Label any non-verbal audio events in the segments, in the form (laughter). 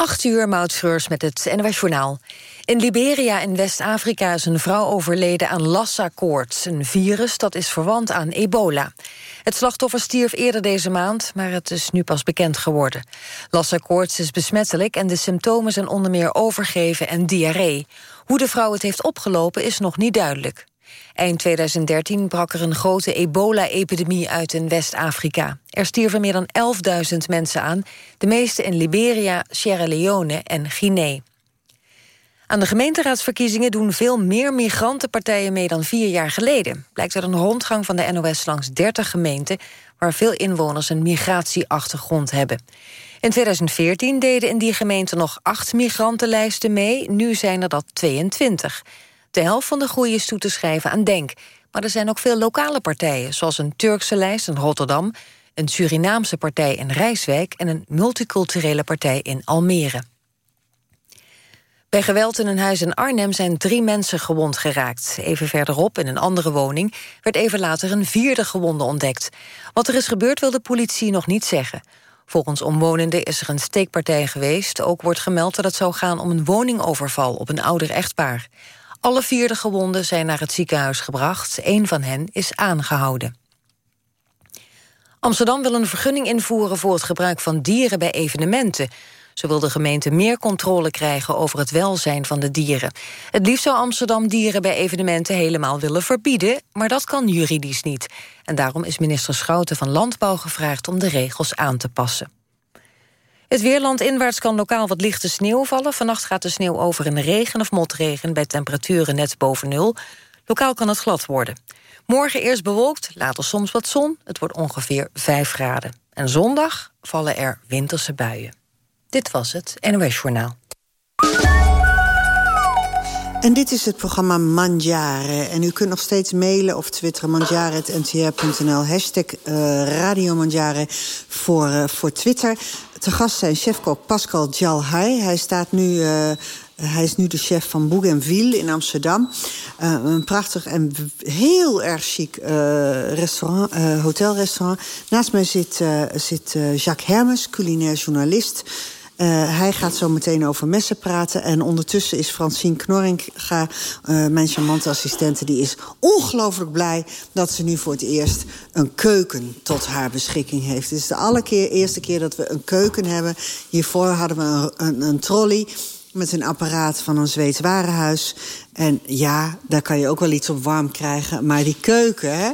8 uur, Moutschreurs met het NOS Journaal. In Liberia in West-Afrika is een vrouw overleden aan Lassa-koorts... een virus dat is verwant aan ebola. Het slachtoffer stierf eerder deze maand, maar het is nu pas bekend geworden. Lassa-koorts is besmettelijk en de symptomen zijn onder meer overgeven en diarree. Hoe de vrouw het heeft opgelopen is nog niet duidelijk. Eind 2013 brak er een grote ebola-epidemie uit in West-Afrika. Er stierven meer dan 11.000 mensen aan, de meeste in Liberia, Sierra Leone en Guinea. Aan de gemeenteraadsverkiezingen doen veel meer migrantenpartijen mee dan vier jaar geleden. Blijkt uit een rondgang van de NOS langs 30 gemeenten... waar veel inwoners een migratieachtergrond hebben. In 2014 deden in die gemeenten nog acht migrantenlijsten mee. Nu zijn er dat 22. De helft van de groei is toe te schrijven aan Denk. Maar er zijn ook veel lokale partijen, zoals een Turkse lijst in Rotterdam... een Surinaamse partij in Rijswijk... en een multiculturele partij in Almere. Bij geweld in een huis in Arnhem zijn drie mensen gewond geraakt. Even verderop, in een andere woning, werd even later een vierde gewonde ontdekt. Wat er is gebeurd wil de politie nog niet zeggen. Volgens omwonenden is er een steekpartij geweest. Ook wordt gemeld dat het zou gaan om een woningoverval op een ouder echtpaar. Alle vierde gewonden zijn naar het ziekenhuis gebracht. Eén van hen is aangehouden. Amsterdam wil een vergunning invoeren voor het gebruik van dieren bij evenementen. Zo wil de gemeente meer controle krijgen over het welzijn van de dieren. Het liefst zou Amsterdam dieren bij evenementen helemaal willen verbieden... maar dat kan juridisch niet. En daarom is minister Schouten van Landbouw gevraagd om de regels aan te passen. Het weerland inwaarts kan lokaal wat lichte sneeuw vallen. Vannacht gaat de sneeuw over in regen of motregen... bij temperaturen net boven nul. Lokaal kan het glad worden. Morgen eerst bewolkt, later soms wat zon. Het wordt ongeveer 5 graden. En zondag vallen er winterse buien. Dit was het NOS Journaal. En dit is het programma Manjare. En u kunt nog steeds mailen of twitteren manjare.ntr.nl. Hashtag uh, Radio voor, uh, voor Twitter. Te gast zijn chefkok Pascal Jalhai. Hij staat nu... Uh, hij is nu de chef van Bougainville in Amsterdam. Uh, een prachtig en heel erg chic uh, restaurant, hotelrestaurant. Naast mij zit, zit Jacques Hermes, culinair journalist. Uh, hij gaat zo meteen over messen praten. En ondertussen is Francine Knorringa, uh, mijn charmante assistente... die is ongelooflijk blij dat ze nu voor het eerst een keuken tot haar beschikking heeft. Het is de allereerste keer dat we een keuken hebben. Hiervoor hadden we een, een, trolley met een apparaat van een Zweeds warenhuis. En ja, daar kan je ook wel iets op warm krijgen. Maar die keuken, hè?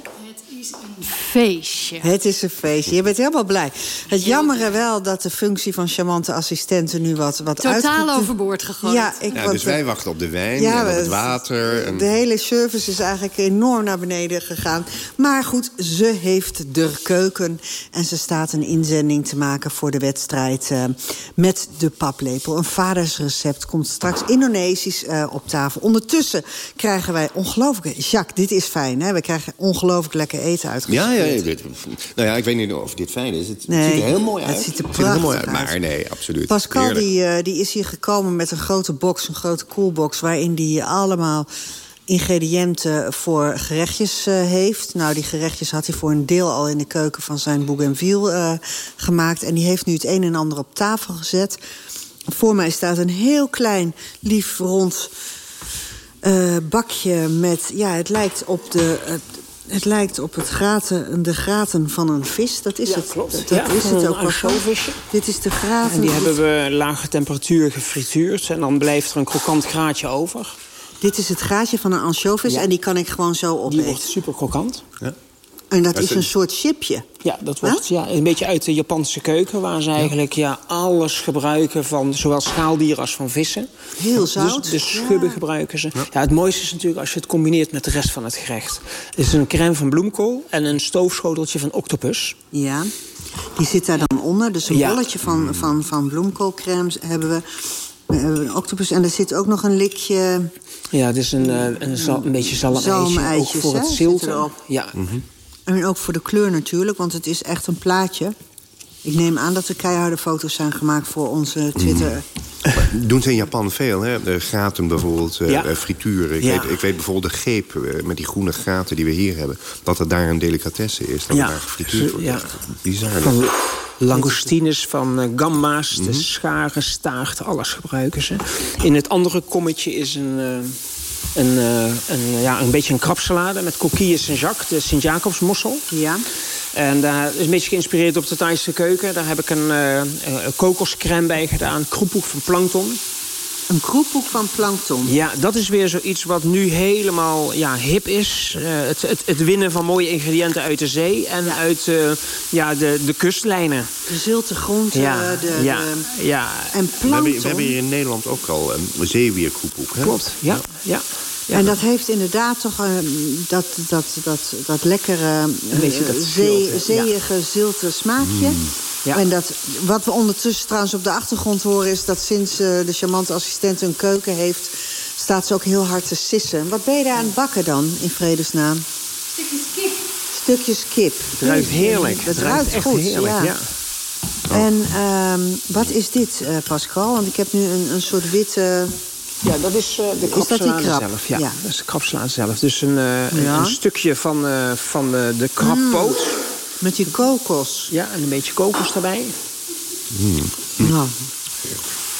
Feestje. Het is een feestje. Je bent helemaal blij. Het jammere wel dat de functie van charmante assistenten nu wat, wat Totaal overboord gegooid. Ja, ik, ja, dus wij wachten op de wijn ja, en op het water. En... De hele service is eigenlijk enorm naar beneden gegaan. Maar goed, ze heeft de keuken. En ze staat een inzending te maken voor de wedstrijd uh, met de paplepel. Een vadersrecept komt straks Indonesisch uh, op tafel. Ondertussen krijgen wij ongelooflijk... Jacques, dit is fijn, hè? We krijgen ongelooflijk lekker eten uit ja, ja, nou ja, ik weet niet of dit fijn is. Het, nee, ziet er heel mooi uit. Het ziet er prachtig heel mooi uit. Maar nee, absoluut. Pascal die, uh, die is hier gekomen met een grote box, een grote koelbox... waarin die allemaal ingrediënten voor gerechtjes uh, heeft. Nou, die gerechtjes had hij voor een deel al in de keuken van zijn Bougainville uh, gemaakt. En die heeft nu het een en ander op tafel gezet. Voor mij staat een heel klein, lief, rond... Uh, bakje met, ja, het lijkt op de, het lijkt op het graten, de graten van een vis. Dat is ja, het. Klopt. Dat, ja, is het ook. Een Dit is de graten. En die hebben we lage temperatuur gefrituurd. En dan blijft er een krokant graatje over. Dit is het gaatje van een ansjovis. Ja. En die kan ik gewoon zo opeten. Die wordt super krokant. Ja. En dat is een soort chipje. Ja, dat wordt ja, een beetje uit de Japanse keuken... waar ze eigenlijk ja, alles gebruiken van zowel schaaldieren als van vissen. Heel dus zout. Dus de schubben ja. gebruiken ze. Ja. het mooiste is natuurlijk als je het combineert met de rest van het gerecht. Het is een crème van bloemkool en een stoofschoteltje van octopus. Ja, die zit daar dan onder. Dus een bolletje van, van, van bloemkoolcrème hebben we... We hebben een octopus en er zit ook nog een likje... Ja, het is een, een, een, een beetje zalm ook voor het zilten. Ja. Mm -hmm. En ook voor de kleur natuurlijk, want het is echt een plaatje. Ik neem aan dat er keiharde foto's zijn gemaakt voor onze Twitter. Mm. Doen ze in Japan veel, hè? De gaten bijvoorbeeld, ja. uh, frituren. Ik, ja. weet, ik weet bijvoorbeeld de greep uh, met die groene gaten die we hier hebben... dat er daar een delicatesse is, dat ja. daar gefrituurd wordt. Ja. Bizar. Van, langoustines, van gamba's, de mhm. scharen, staart, alles gebruiken ze. In het andere kommetje is een, een, een, ja, een beetje een krabsalade met coquille Saint-Jacques, de Sint-Jacobsmossel. Ja. En daar is een beetje geïnspireerd op de Thaise keuken. Daar heb ik een, uh, kokoscrème bij gedaan, kroephoek van plankton. Een kroephoek van plankton. Ja, dat is weer zoiets wat nu helemaal ja, hip is. Uh, het, het, het, winnen van mooie ingrediënten uit de zee en uit uh, ja, de, de kustlijnen. De zilte groenten. Ja, de, ja, ja. En plankton. We hebben, we hebben hier in Nederland ook al een zeewierkroephoek. Klopt, ja. ja. En dat heeft inderdaad toch uh, dat, dat, dat, dat lekkere, uh, zeeige, ja. zilte smaakje. Mm. Ja. En dat, wat we ondertussen trouwens op de achtergrond horen... is dat sinds uh, de charmante assistent een keuken heeft... staat ze ook heel hard te sissen. Wat ben je daar aan het bakken dan, in vredesnaam? Stukjes kip. Stukjes kip. Het ruikt heerlijk. Het, ruikt, echt goed, heerlijk, ja. En um, wat is dit, Pascal? Want ik heb nu een, een soort witte... Ja, dat is uh, de krabsalade zelf. Ja, dat is de krabsalade zelf. Dus een, uh, ja. een, stukje van, uh, van de, de krabpoot. Mm. Met die kokos. Ja, en een beetje kokos erbij. Mm. Nou.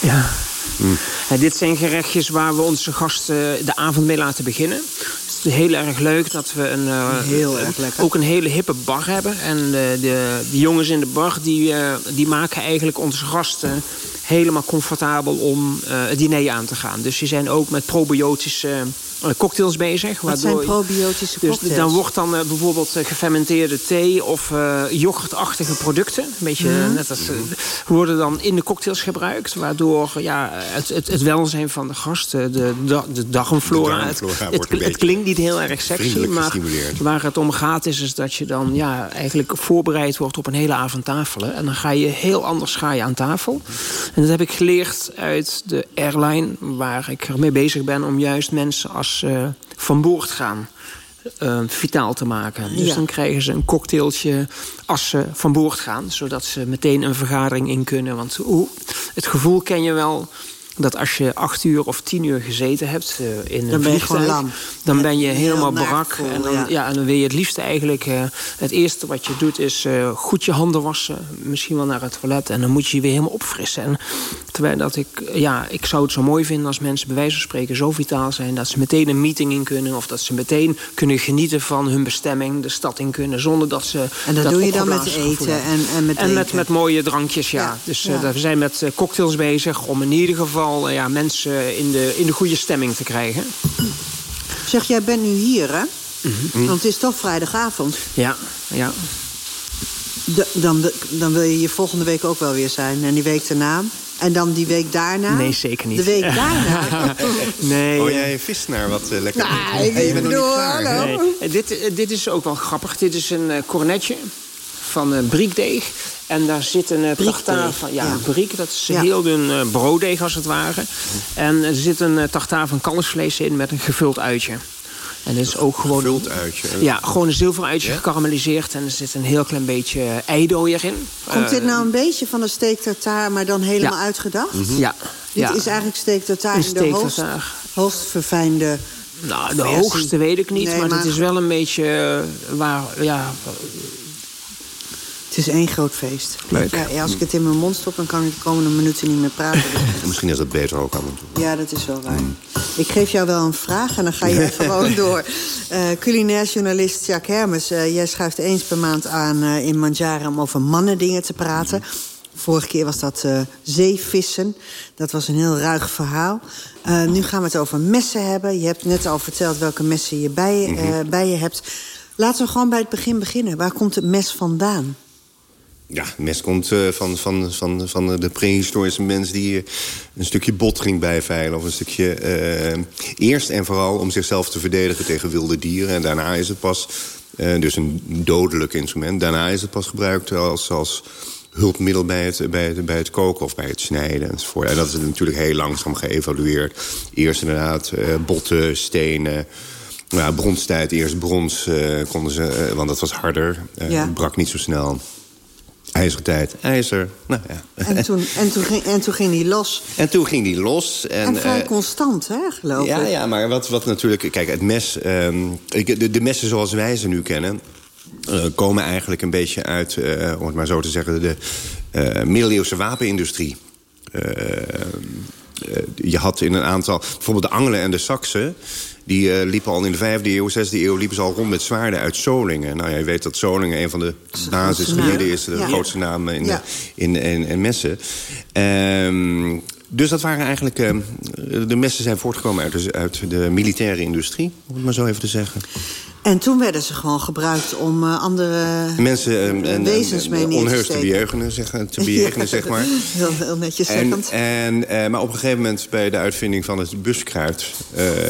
Ja. Mm. En dit zijn gerechtjes waar we onze gasten de avond mee laten beginnen. Het is heel erg leuk dat we een, heel erg lekker. ook een hele hippe bar hebben. En de, de, de jongens in de bar die, die maken eigenlijk onze gasten helemaal comfortabel om het diner aan te gaan. Dus die zijn ook met probiotische cocktails bezig. Wat zijn probiotische dus cocktails? Dan wordt dan uh, bijvoorbeeld gefermenteerde thee of yoghurtachtige producten. Een beetje mm. net als worden dan in de cocktails gebruikt. Waardoor ja, het, het, het welzijn van de gasten, de, de, de darmflora... het, het, het, klinkt niet heel erg sexy, maar waar het om gaat is, is dat je dan ja, eigenlijk voorbereid wordt op een hele avond tafelen. En dan ga je heel anders ga je aan tafel. En dat heb ik geleerd uit de airline waar ik ermee bezig ben... om juist mensen als uh, van boord gaan uh, vitaal te maken. Dus dan krijgen ze een cocktailtje als ze van boord gaan... zodat ze meteen een vergadering in kunnen. Want oeh, het gevoel ken je wel dat als je acht uur of tien uur gezeten hebt uh, in een vliegtuig... dan ben je helemaal brak. en, dan, ja. en dan wil je het liefst eigenlijk... Uh, het eerste wat je doet is uh, goed je handen wassen. Misschien wel naar het toilet. En dan moet je je weer helemaal opfrissen. En terwijl dat ik... Ja, ik zou het zo mooi vinden als mensen bij wijze van spreken zo vitaal zijn... dat ze meteen een meeting in kunnen. Of dat ze meteen kunnen genieten van hun bestemming. De stad in kunnen. Zonder dat ze... En dat, doe je dan met eten en, en met En met, met mooie drankjes, ja. ja. Dus we zijn met cocktails bezig om in ieder geval ja, mensen in de, in de goede stemming te krijgen. Zeg, jij bent nu hier, hè? Mhm. Want het is toch vrijdagavond. Ja, ja. dan, dan wil je hier volgende week ook wel weer zijn. En die week daarna. En dan die week daarna? Nee, zeker niet. De week daarna? (laughs) nee. Oh, jij vist naar wat uh, lekker. Nou, ik hey, bedoel, hallo. Nee. Dit, eh, dit is ook wel grappig. Dit is een uh, cornetje van uh, briekdeeg. En daar zit een uh, tartaar van... Ja, ja. briek, dat is heel dun uh, brooddeeg als het ware. En er zit een uh, tartaar van kalfsvlees in met een gevuld uitje. En dit is ook gewoon... Gevuld uitje? Ja, gewoon een zilveruitje ja? gekarameliseerd. En er zit een heel klein beetje eidooi erin. Komt dit nou een beetje van de steak tartaar, maar dan helemaal uitgedacht? Mm -hmm. Ja. Dit is eigenlijk steak tartaar in de hoogst, hoogst verfijnde... Nou, de hoogste weet ik niet, nee, maar, maar het is wel een beetje waar... Ja, het is één groot feest. Leuk. Ja, als ik het in mijn mond stop, dan kan ik de komende minuten niet meer praten. (laughs) Dus Misschien is dat beter ook aan toe. Ja, dat is wel waar. Mm. Ik geef jou wel een vraag en dan ga je (laughs) gewoon door. Uh, culinair journalist Jacques Hermes, uh, jij schuift eens per maand aan uh, in Manjaren... om over mannendingen te praten. Vorige keer was dat zeevissen. Dat was een heel ruig verhaal. nu gaan we het over messen hebben. Je hebt net al verteld welke messen je bij, mhm. bij je hebt. Laten we gewoon bij het begin beginnen. Waar komt het mes vandaan? Ja, het mes komt uh, van, van, van, van de prehistorische mens... die een stukje bot ging bijveilen. Of een stukje... Uh, eerst en vooral om zichzelf te verdedigen tegen wilde dieren. En daarna is het pas... Uh, dus een dodelijk instrument. Daarna is het pas gebruikt als, als hulpmiddel bij het, bij, het, bij het koken of bij het snijden enzovoort. En dat is natuurlijk heel langzaam geëvalueerd. Eerst inderdaad botten, stenen... Ja, bronstijd, eerst brons konden ze, want dat was harder. Ja. brak niet zo snel ijzertijd, ijzer. Nou, ja. en, toen, en, toen ging, en toen ging die los. En toen ging die los. En, en vrij uh, constant, hè, geloof ja, ik. Ja, maar wat, wat natuurlijk... Kijk, het mes... Um, de, de messen zoals wij ze nu kennen... Uh, komen eigenlijk een beetje uit, uh, om het maar zo te zeggen... de middeleeuwse wapenindustrie. je had in een aantal... Bijvoorbeeld de Angelen en de Saksen... Die uh, liepen al in de vijfde eeuw, zesde eeuw... liepen ze al rond met zwaarden uit Solingen. Nou, ja, je weet dat Solingen een van de basisgebieden is. De grootste naam in, in, in, in, Messen. Um, dus dat waren eigenlijk... Uh, de messen zijn voortgekomen uit de, uit de militaire industrie, om het maar zo even te zeggen. En toen werden ze gewoon gebruikt om uh, andere mensen uh, en, wezens mee neer onheus te bejegenen, zeg, te bejegenen, (laughs) ja, zeg maar. Heel, heel netjes zeggend. En, en, maar op een gegeven moment bij de uitvinding van het buskruid...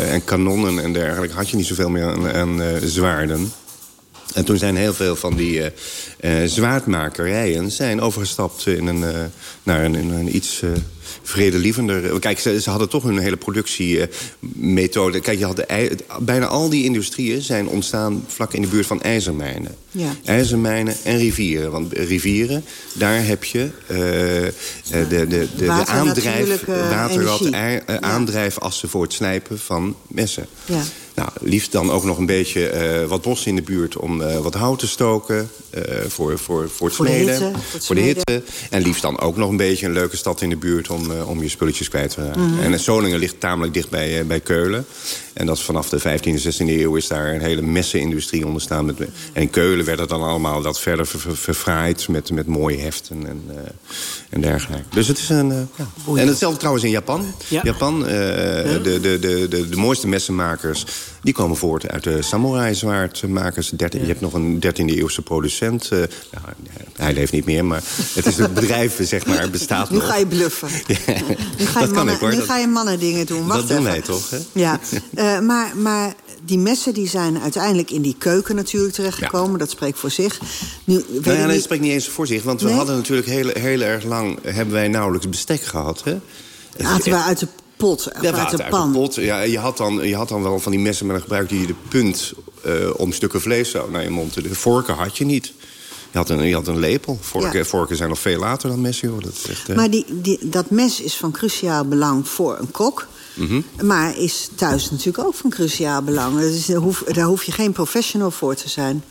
en kanonnen en dergelijke... had je niet zoveel meer aan, aan zwaarden. En toen zijn heel veel van die zwaardmakerijen zijn overgestapt in een, naar een, in een iets vredelievender... Kijk, ze, ze, hadden toch een hele productiemethode. Kijk, je had de, bijna al die industrieën zijn ontstaan vlak in de buurt van ijzermijnen. Ja. IJzermijnen en rivieren. Want rivieren, daar heb je uh, de, de, de, de aandrijf, waterrad, aandrijfassen voor het snijpen van messen. Ja. Nou, liefst dan ook nog een beetje uh, wat bos in de buurt om uh, wat hout te stoken. Uh, voor, voor, voor het voor smeden. De hitte, voor de hitte. En liefst dan ook nog een beetje een leuke stad in de buurt om, om je spulletjes kwijt te raken. Mm -hmm. En Solingen ligt tamelijk dicht bij, bij Keulen. En dat vanaf de 15e, 16e eeuw is daar een hele messenindustrie ontstaan. Met, en in Keulen werd het dan allemaal dat verder ver, verfraaid met, met mooie heften en, en dergelijke. Dus het is een... Ja. En hetzelfde trouwens in Japan. Ja. Japan, de, de, de, de, de mooiste messenmakers... die komen voort uit de samurai-zwaardmakers. Ja. Je hebt nog een 13e eeuwse producent. nou, hij leeft niet meer, maar het is het bedrijf, (laughs) zeg maar, bestaat nu nog. Nu ga je bluffen. Ja. Nu ga je, mannen, ik, hoor. Nu ga je mannen dingen doen. Wacht dat doen wij toch, hè? Ja. Uh, (laughs) maar, maar die messen die zijn uiteindelijk in die keuken natuurlijk terechtgekomen. Ja. Dat spreekt voor zich. Nu, nou ja, nee, dat spreekt niet eens voor zich. Want we nee? hadden natuurlijk heel, heel erg lang... hebben wij nauwelijks bestek gehad. Hè? Aten we uit de pot, ja, uit de pan. pot. Ja, je, had dan, je had dan wel van die messen met een gebruik... die je de punt uh, om stukken vlees zo naar je mond te... De vorken had je niet. Je had een, je had een lepel. Vorken, ja. vorken zijn nog veel later dan messen. Hoor. Dat is echt, uh... Maar die, die, dat mes is van cruciaal belang voor een kok... Mm -hmm. Maar is thuis natuurlijk ook van cruciaal belang. Dus daar, hoef, daar hoef je geen professional voor te zijn.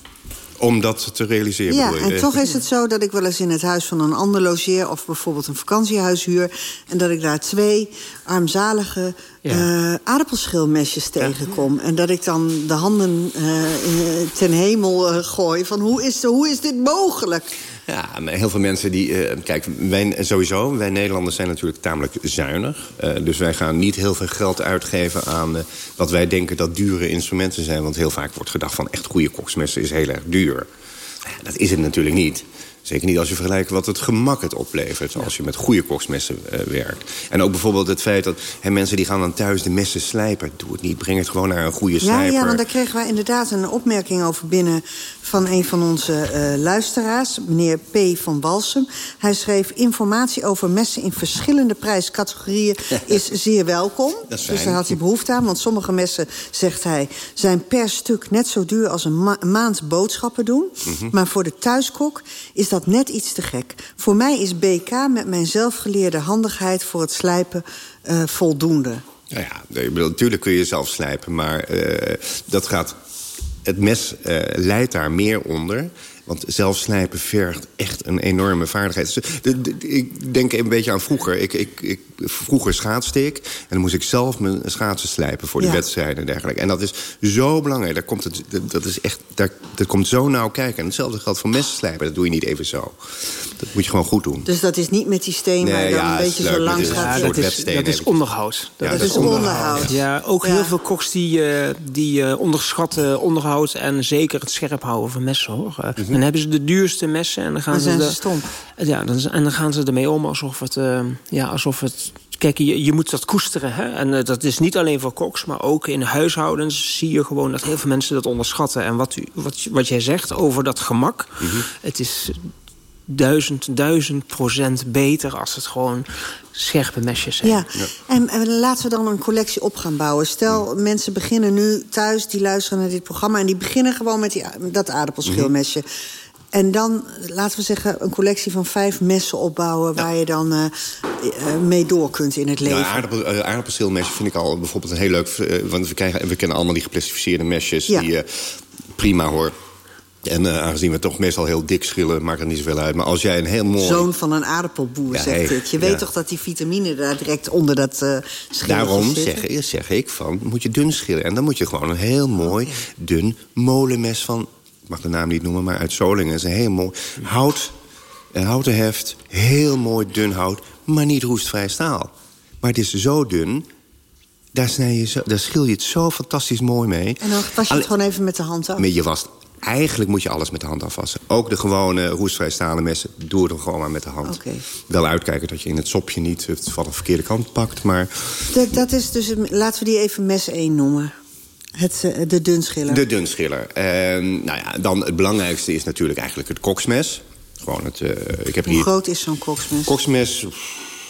Om dat te realiseren? Ja, en toch is het zo dat ik wel eens in het huis van een ander logeer... of bijvoorbeeld een vakantiehuis huur... en dat ik daar twee armzalige ja. uh, aardappelschilmesjes tegenkom. En dat ik dan de handen uh, ten hemel uh, gooi van hoe is, hoe is dit mogelijk? Ja, heel veel mensen die... Uh, kijk, wij, sowieso, wij Nederlanders zijn natuurlijk tamelijk zuinig. Uh, dus wij gaan niet heel veel geld uitgeven aan uh, wat wij denken dat dure instrumenten zijn. Want heel vaak wordt gedacht van echt goede koksmessen is heel erg duur. Dat is het natuurlijk niet. Zeker niet als je vergelijkt wat het gemak het oplevert... als je met goede koksmessen uh, werkt. En ook bijvoorbeeld het feit dat hè, mensen die gaan dan thuis de messen slijpen. Doe het niet, breng het gewoon naar een goede slijper. Ja, ja want daar kregen wij inderdaad een opmerking over binnen... van een van onze uh, luisteraars, meneer P. van Walsum. Hij schreef informatie over messen in verschillende prijscategorieën... (laughs) is zeer welkom. Dus daar had hij behoefte aan, want sommige messen, zegt hij... zijn per stuk net zo duur als een, ma maand boodschappen doen. Mm -hmm. Maar voor de thuiskok is dat dat net iets te gek. Voor mij is BK met mijn zelfgeleerde handigheid voor het slijpen uh, voldoende. Nou ja, bedoel, natuurlijk kun je zelf slijpen, maar uh, dat gaat... Het mes uh, leidt daar meer onder. Want zelf slijpen vergt echt een enorme vaardigheid. Dus, de, de, ik denk een beetje aan vroeger. Ik, ik, ik, vroeger schaatste ik. En dan moest ik zelf mijn schaatsen slijpen voor de ja. wedstrijden en dergelijke. En dat is zo belangrijk. Daar komt het, dat, is echt, daar, dat komt zo nauw kijken. En hetzelfde geldt voor messen slijpen. Dat doe je niet even zo. Dat moet je gewoon goed doen. Dus dat is niet met die steen nee, waar je dan ja, een beetje zo langs gaat? Ja, dat, is, dat is onderhoud. Dat, ja, dat is onderhoud. Ja, ook heel veel koks die, uh, die uh, onderschatten onderhoud... en zeker het scherp houden van messen. Hoor. Mm -hmm. Dan hebben ze de duurste messen en dan gaan dan ze... De, ze stom. Ja, dan, en dan gaan ze ermee om alsof het... ja, alsof het Kijk, je, je moet dat koesteren. Hè? En uh, dat is niet alleen voor koks, maar ook in huishoudens zie je gewoon dat heel veel mensen dat onderschatten. En wat, u, wat, wat jij zegt over dat gemak, mm -hmm. het is duizend, duizend procent beter als het gewoon scherpe mesjes zijn. Ja, ja. En, en, laten we dan een collectie op gaan bouwen. Stel, ja. mensen beginnen nu thuis, die luisteren naar dit programma... en die beginnen gewoon met die, dat aardappelschilmesje. Mm -hmm. En dan, laten we zeggen, een collectie van vijf messen opbouwen... Ja. waar je dan uh, mee door kunt in het leven. Ja, aardappel, uh, aardappelschilmesje vind ik al bijvoorbeeld een heel leuk... want we, krijgen, we kennen allemaal die geplastificeerde mesjes... Ja. die prima hoor En uh, aangezien we toch meestal heel dik schillen, maakt het niet zoveel uit. Maar als jij een heel mooi... Zoon van een aardappelboer, ja, zegt dit. Je weet toch dat die vitamine daar direct onder dat uh, Daarom zeg, zeg, ik van, moet je dun schillen. En dan moet je gewoon een heel mooi, dun molenmes van... ik mag de naam niet noemen, maar uit Solingen. is een heel mooi hout, een houten heft, heel mooi dun hout... maar niet roestvrij staal. Maar het is zo dun daar, snij je zo, daar schil je het zo fantastisch mooi mee. En dan was je het gewoon even met de hand af? Je was Eigenlijk moet je alles met de hand afwassen. Ook de gewone roestvrij stalen messen, doe het gewoon maar met de hand. Okay. Wel uitkijken dat je in het sopje niet het van de verkeerde kant pakt, maar... Dat, dat is dus, laten we die even mes 1 noemen. Het, eh, de dunschiller. De dunschiller. En nou ja, dan het belangrijkste is natuurlijk eigenlijk het koksmes. Gewoon het, uh, ik heb Hoe groot is zo'n koksmes? Koksmes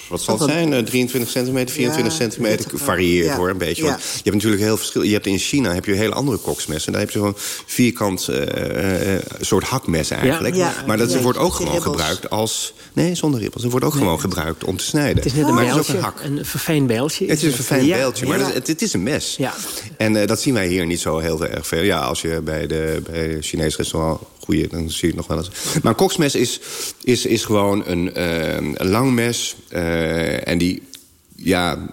wat zal het zijn? 23 centimeter, 24 centimeter? Varieert hoor, een beetje. Want je hebt natuurlijk heel verschil. Je hebt in China heb je hele andere koksmessen. Daar heb je zo'n vierkant uh, soort hakmes eigenlijk. Maar dat wordt ook gewoon gebruikt als... Nee, zonder ribbels. Het wordt ook gewoon gebruikt om te snijden. Het is net een, maar het is ook een hak. Een verfijnd bijltje. Het is een verfijnd bijltje, maar het, het, is een mes. Ja. En dat zien wij hier niet zo heel erg veel. Ja, als je bij de, bij de Chinees restaurant goeie, dan zie je het nog wel eens. Maar een koksmes is, is, is gewoon een, uh, een lang mes. Uh, en die, ja,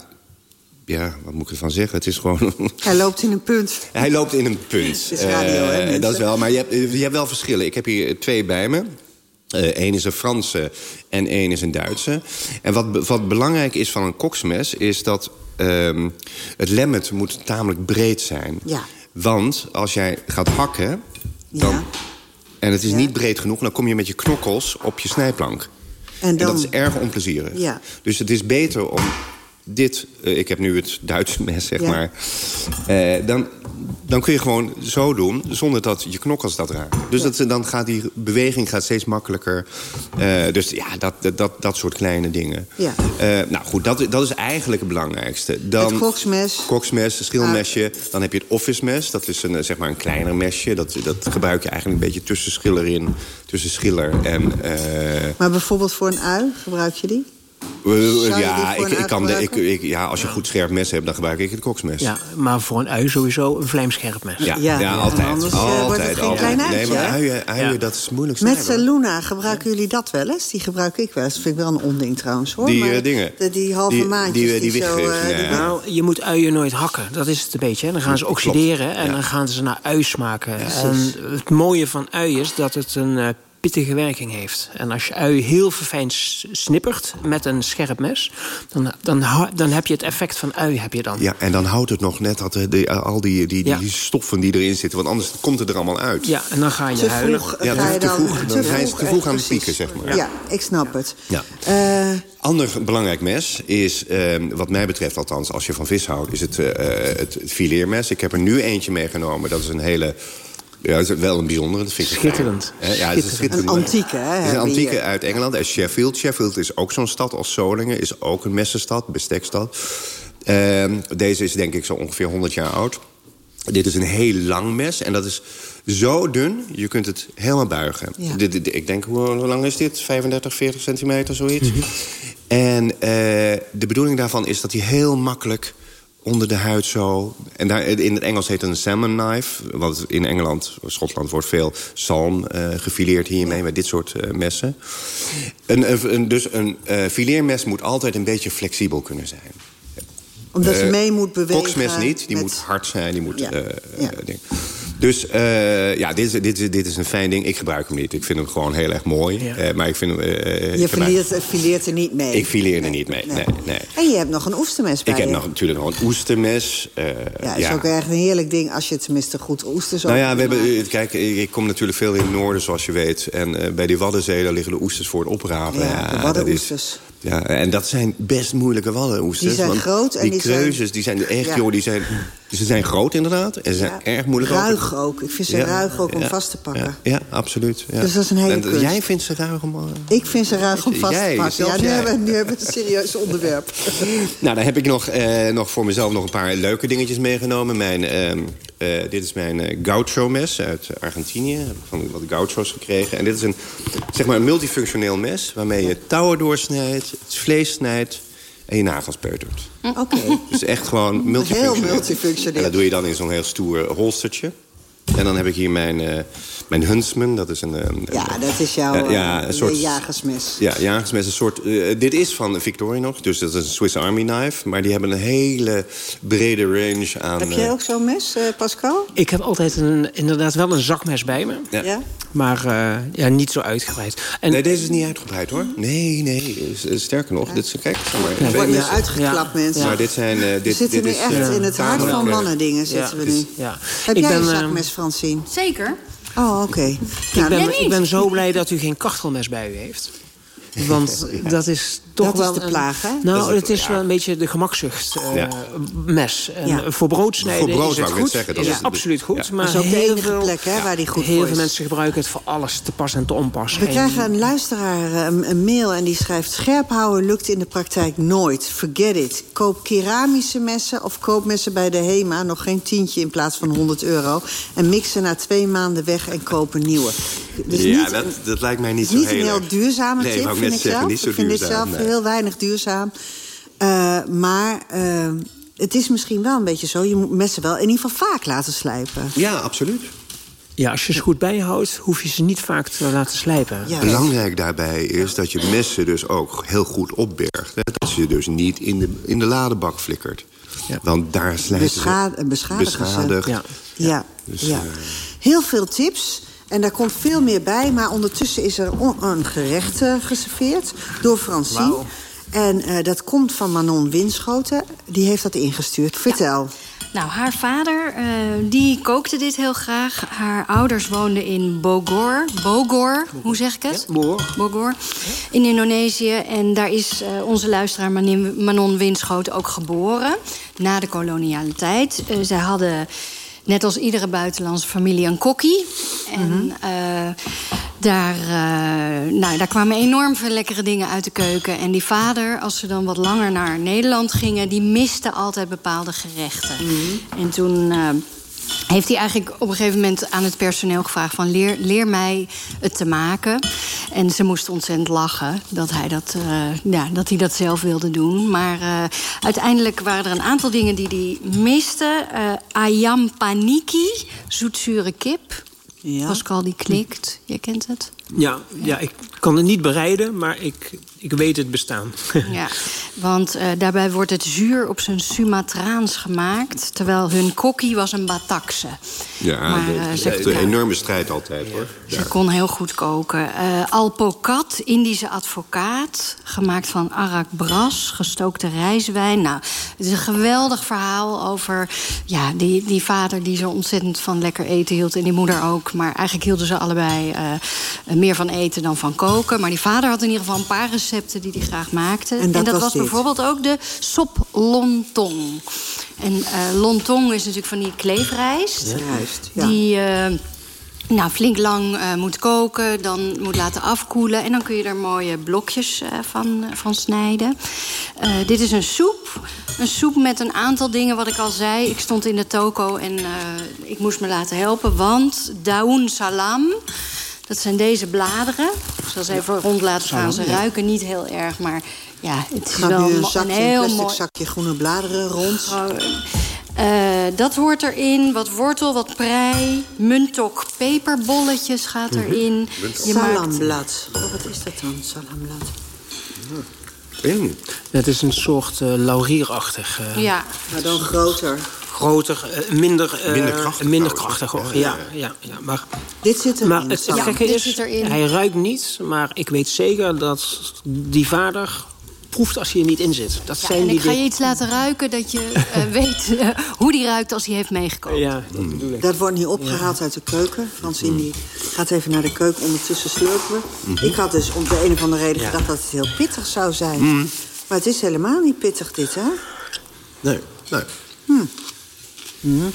ja, wat moet ik ervan zeggen? Het is gewoon... (laughs) Hij loopt in een punt. Hij loopt in een punt. is radio, uh, hè, Dat is wel, maar je hebt, je hebt wel verschillen. Ik heb hier twee bij me. Eén is een Franse en één is een Duitse. En wat, wat belangrijk is van een koksmes... is dat uh, het lemmet moet tamelijk breed zijn. Ja. Want als jij gaat hakken... dan ja en het is niet breed genoeg, dan kom je met je knokkels op je snijplank. En, dan... en dat is erg onplezierig. Ja. Dus het is beter om dit... Uh, ik heb nu het Duitse (laughs) mes, zeg maar. Uh, dan, dan kun je gewoon zo doen, zonder dat je knokkels dat raken. Dus dat, dan gaat die beweging gaat steeds makkelijker. Uh, dus ja, dat, dat, dat soort kleine dingen. Ja. nou goed, dat, dat is eigenlijk het belangrijkste. Dan, het koksmes. Koksmes, schilmesje. Ah. Dan heb je het office mes. Dat is een, zeg maar een kleiner mesje. Dat, dat gebruik je eigenlijk een beetje tussen schiller in. Tussen schiller en... Maar bijvoorbeeld voor een ui, gebruik je die? Ja, ik, ik kan de, ik, ik, ja, als je goed scherp mes hebt, dan gebruik ik het koksmes. Ja, maar voor een ui sowieso een vlijmscherp mes. Ja, ja, ja altijd. Anders altijd, wordt het geen klein Nee, maar uien, uien dat is moeilijk Met Luna, gebruiken jullie dat wel eens? Die gebruik ik wel eens. Dat vind ik wel een onding trouwens, hoor. Die maar uh, dingen? De, die halve die, maandjes. Die, die, die, zo, uh, Nou, je moet uien nooit hakken. Dat is het een beetje. Hè. Dan gaan ze oxideren en dan gaan ze naar ui smaken. En het mooie van ui is dat het een uh, pittige werking heeft. En als je ui heel verfijnd snippert met een scherp mes... Dan, dan, dan heb je het effect van ui heb je dan. Ja, en dan houdt het nog net dat de, al die, die, die, stoffen die erin zitten. Want anders komt het er allemaal uit. Ja, en dan ga je te huilen. Vroeg, ja, ga je te dan, vroeg, dan ga je te vroeg aan het pieken, zeg maar. Ja, ik snap het. Ja. Uh, Ander belangrijk mes is, uh, wat mij betreft althans... als je van vis houdt, is het, uh, het, het fileermes. Ik heb er nu eentje meegenomen. Dat is een hele ja, dat is wel een bijzondere. Dat vind ik schitterend. Ja, het is schitterend. Een antieke, hè? Het is een antieke uit Engeland, uit Sheffield. Sheffield is ook zo'n stad als Solingen. Is ook een messenstad, bestekstad. Uh, deze is denk ik zo ongeveer 100 jaar oud. Dit is een heel lang mes en dat is zo dun, je kunt het helemaal buigen. Ja. De, de, de, ik denk, hoe, hoe, lang is dit? 35, 40 centimeter, zoiets. Mm -hmm. En uh, de bedoeling daarvan is dat hij heel makkelijk onder de huid zo. En daar, in het Engels heet het een salmon knife. Want in Engeland, Schotland wordt veel zalm uh, gefileerd hiermee... met dit soort uh, messen. Een, een, dus een uh, fileermes moet altijd een beetje flexibel kunnen zijn. Omdat ze mee moet bewegen. Koksmes niet, die met... moet hard zijn. Die moet, ja. Ja. Dus uh, ja, dit is, dit, is, dit is een fijn ding. Ik gebruik hem niet. Ik vind hem gewoon heel erg mooi. Ja. Uh, maar ik vind hem... Uh, je fileert, fileert er niet mee? Ik fileer er niet mee, nee. nee. nee. En je hebt nog een oestermes bij Ik heb je. nog, natuurlijk nog een oestermes. ja, het is ja. ook echt een heerlijk ding als je tenminste goed oesters Nou ja, we hebben, kijk, ik kom natuurlijk veel in het noorden, zoals je weet. En bij die Waddenzee liggen de oesters voor het oprapen. Ja, de Waddenoesters. Ja, en dat zijn best moeilijke waddenoesters. Die zijn groot. En die, die kreuzes, zijn... die zijn echt, ja. joh, die zijn... Ze zijn groot inderdaad. En ze zijn ja. erg moeilijk Ruig ook. Ik vind ze ja. ruig ook om vast te pakken. Ja, absoluut. Dus dat is een hele en, Jij vindt ze ruig om... Uh... Ik vind ze ruig om vast jij, te pakken. Ja, nu hebben, nu hebben we een serieus (laughs) onderwerp. nou, dan heb ik nog, uh, nog voor mezelf nog een paar leuke dingetjes meegenomen. Mijn, uh, dit is mijn gaucho-mes uit Argentinië. Heb ik van wat gaucho's gekregen. En dit is een, zeg maar een multifunctioneel mes... waarmee je touwen doorsnijdt, het vlees snijdt en je nagels peutert. Oké. Okay. Dus echt gewoon multifunctioneel. Heel multifunctioneel. En dat doe je dan in zo'n heel stoer holstertje. En dan heb ik hier mijn, uh, mijn Huntsman. Dat is een... een ja, dat is jouw ja, een soort, jagersmes. Ja, jagersmes. Een soort, uh, dit is van Victorinox, dus dat is een Swiss Army knife. Maar die hebben een hele brede range aan... Heb jij ook zo'n mes, Pascal? Ik heb altijd een, inderdaad wel een zakmes bij me. Ja? ja? Maar ja, niet zo uitgebreid. En, nee, deze is niet uitgebreid, hoor. Nee, nee. Sterker nog, dit is... Kijk, maar. Ja, worden uitgeklapt, mensen. Maar dit zijn... dit, we zitten dit nu echt in het hart van mannen dingen, zitten we nu. Ja. Heb jij een zakmes, Francine? Zeker. Oh, oké. Ik, nou, ben, ik ben zo blij dat u geen kachtelmes bij u heeft. (laughs) Want dat is toch dat wel... is de plaag, hè? Nou, het is wel een beetje de gemakzucht uh, ja. mes. En ja. Voor brood snijden voor brood, is het goed. Zeggen, dat is, is absoluut goed. Maar dat is ook de enige veel, plek hè, waar die goed Heel voor veel mensen gebruiken het voor alles te pas en te onpas. We en... krijgen een luisteraar een, een, mail en die schrijft... scherp houden lukt in de praktijk nooit. Forget it. Koop keramische messen of koop messen bij de HEMA... nog geen tientje in plaats van 100 euro... en mix ze na twee maanden weg en koop een nieuwe. Dus ja, niet, dat, dat lijkt mij niet, zo heel Niet een heel duurzame nee, tip, ik vind ik zelf. Niet zo duurzaam. Heel weinig duurzaam. Uh, maar uh, het is misschien wel een beetje zo... je moet messen wel in ieder geval vaak laten slijpen. Ja, absoluut. Ja, als je ze goed bijhoudt, hoef je ze niet vaak te laten slijpen. Ja. Belangrijk daarbij is dat je messen dus ook heel goed opbergt. Hè? Dat je dus niet in de, in de ladebak flikkert. Ja. Want daar slijpen Bescha ze beschadigd. Ja. Ja. Dus, ja. Uh... Heel veel tips. En daar komt veel meer bij. Maar ondertussen is er een gerecht uh, geserveerd door Francine. Wow. En uh, dat komt van Manon Winschoten. Die heeft dat ingestuurd. Vertel. Ja. Nou, haar vader, uh, die kookte dit heel graag. Haar ouders woonden in Bogor. Bogor, hoe zeg ik het? Ja, Bogor. Bogor, in Indonesië. En daar is uh, onze luisteraar Manon Winschoot ook geboren. Na de koloniale tijd. Uh, zij hadden net als iedere buitenlandse familie een kokkie. En mm -hmm. uh, daar, uh, nou, daar kwamen enorm veel lekkere dingen uit de keuken. En die vader, als ze dan wat langer naar Nederland gingen... die miste altijd bepaalde gerechten. Mm -hmm. En toen... Heeft hij eigenlijk op een gegeven moment aan het personeel gevraagd... van leer, leer mij het te maken. En ze moesten ontzettend lachen dat hij dat, uh, ja, dat, hij dat zelf wilde doen. Maar uh, uiteindelijk waren er een aantal dingen die hij miste. Uh, ayam paniki, zoetzure kip. Ja. Pascal die knikt, je kent het? Ja, ja, ik kan het niet bereiden, maar ik, ik weet het bestaan. (laughs) ja, want uh, daarbij wordt het zuur op zijn Sumatraans gemaakt... terwijl hun kokkie was een Batakse. Ja, maar, uh, is echt een enorme strijd altijd, hoor. Ze ja. kon heel goed koken. Uh, alpokat, Indische advocaat, gemaakt van arak bras... gestookte rijstwijn. Nou, het is een geweldig verhaal over ja, die, die vader... die zo ontzettend van lekker eten hield en die moeder ook. Maar eigenlijk hielden ze allebei meer van eten dan van koken. Maar die vader had in ieder geval een paar recepten die hij graag maakte. En dat, en dat was, was bijvoorbeeld ook de sop lontong. En uh, lontong is natuurlijk van die kleefrijst. Ja. Juist, ja. Die... Uh, nou, flink lang uh, moet koken, dan moet laten afkoelen... en dan kun je er mooie blokjes uh, van, van snijden. dit is een soep. Een soep met een aantal dingen, wat ik al zei. Ik stond in de toko en ik moest me laten helpen... want daun salam, dat zijn deze bladeren. Ik zal ze even rond laten gaan. Ze ruiken niet heel erg, maar ja, het is Gaat wel nu een, zakje, een heel een plastic mooi... zakje groene bladeren rond. Uh, dat hoort erin, wat wortel, wat prei. Muntok peperbolletjes gaat erin. Mm -hmm. Salamblad. Oh, wat is dat dan, salamblad? Mm. Het is een soort uh, laurierachtig. Uh, ja. Maar dan groter. Groter, uh, minder, minder krachtig. Minder krachtig ja, ja, ja, ja, Maar, dit zit erin. Maar het, het ja, gekke is, zit erin. hij ruikt niet, maar ik weet zeker dat die vader proeft als hij er niet in zit. Dat ja, zijn en die ik ga je iets laten ruiken dat je uh, (laughs) weet uh, hoe die ruikt als hij heeft meegekookt. Ja, dat bedoel ik. Dat wordt nu opgehaald ja. uit de keuken. Francine die gaat even naar de keuken, ondertussen slurpen. Mm -hmm. Ik had dus om de een of andere reden ja. gedacht dat het heel pittig zou zijn. Mm. Maar het is helemaal niet pittig dit, hè? Nee, nee. Hm. Mm.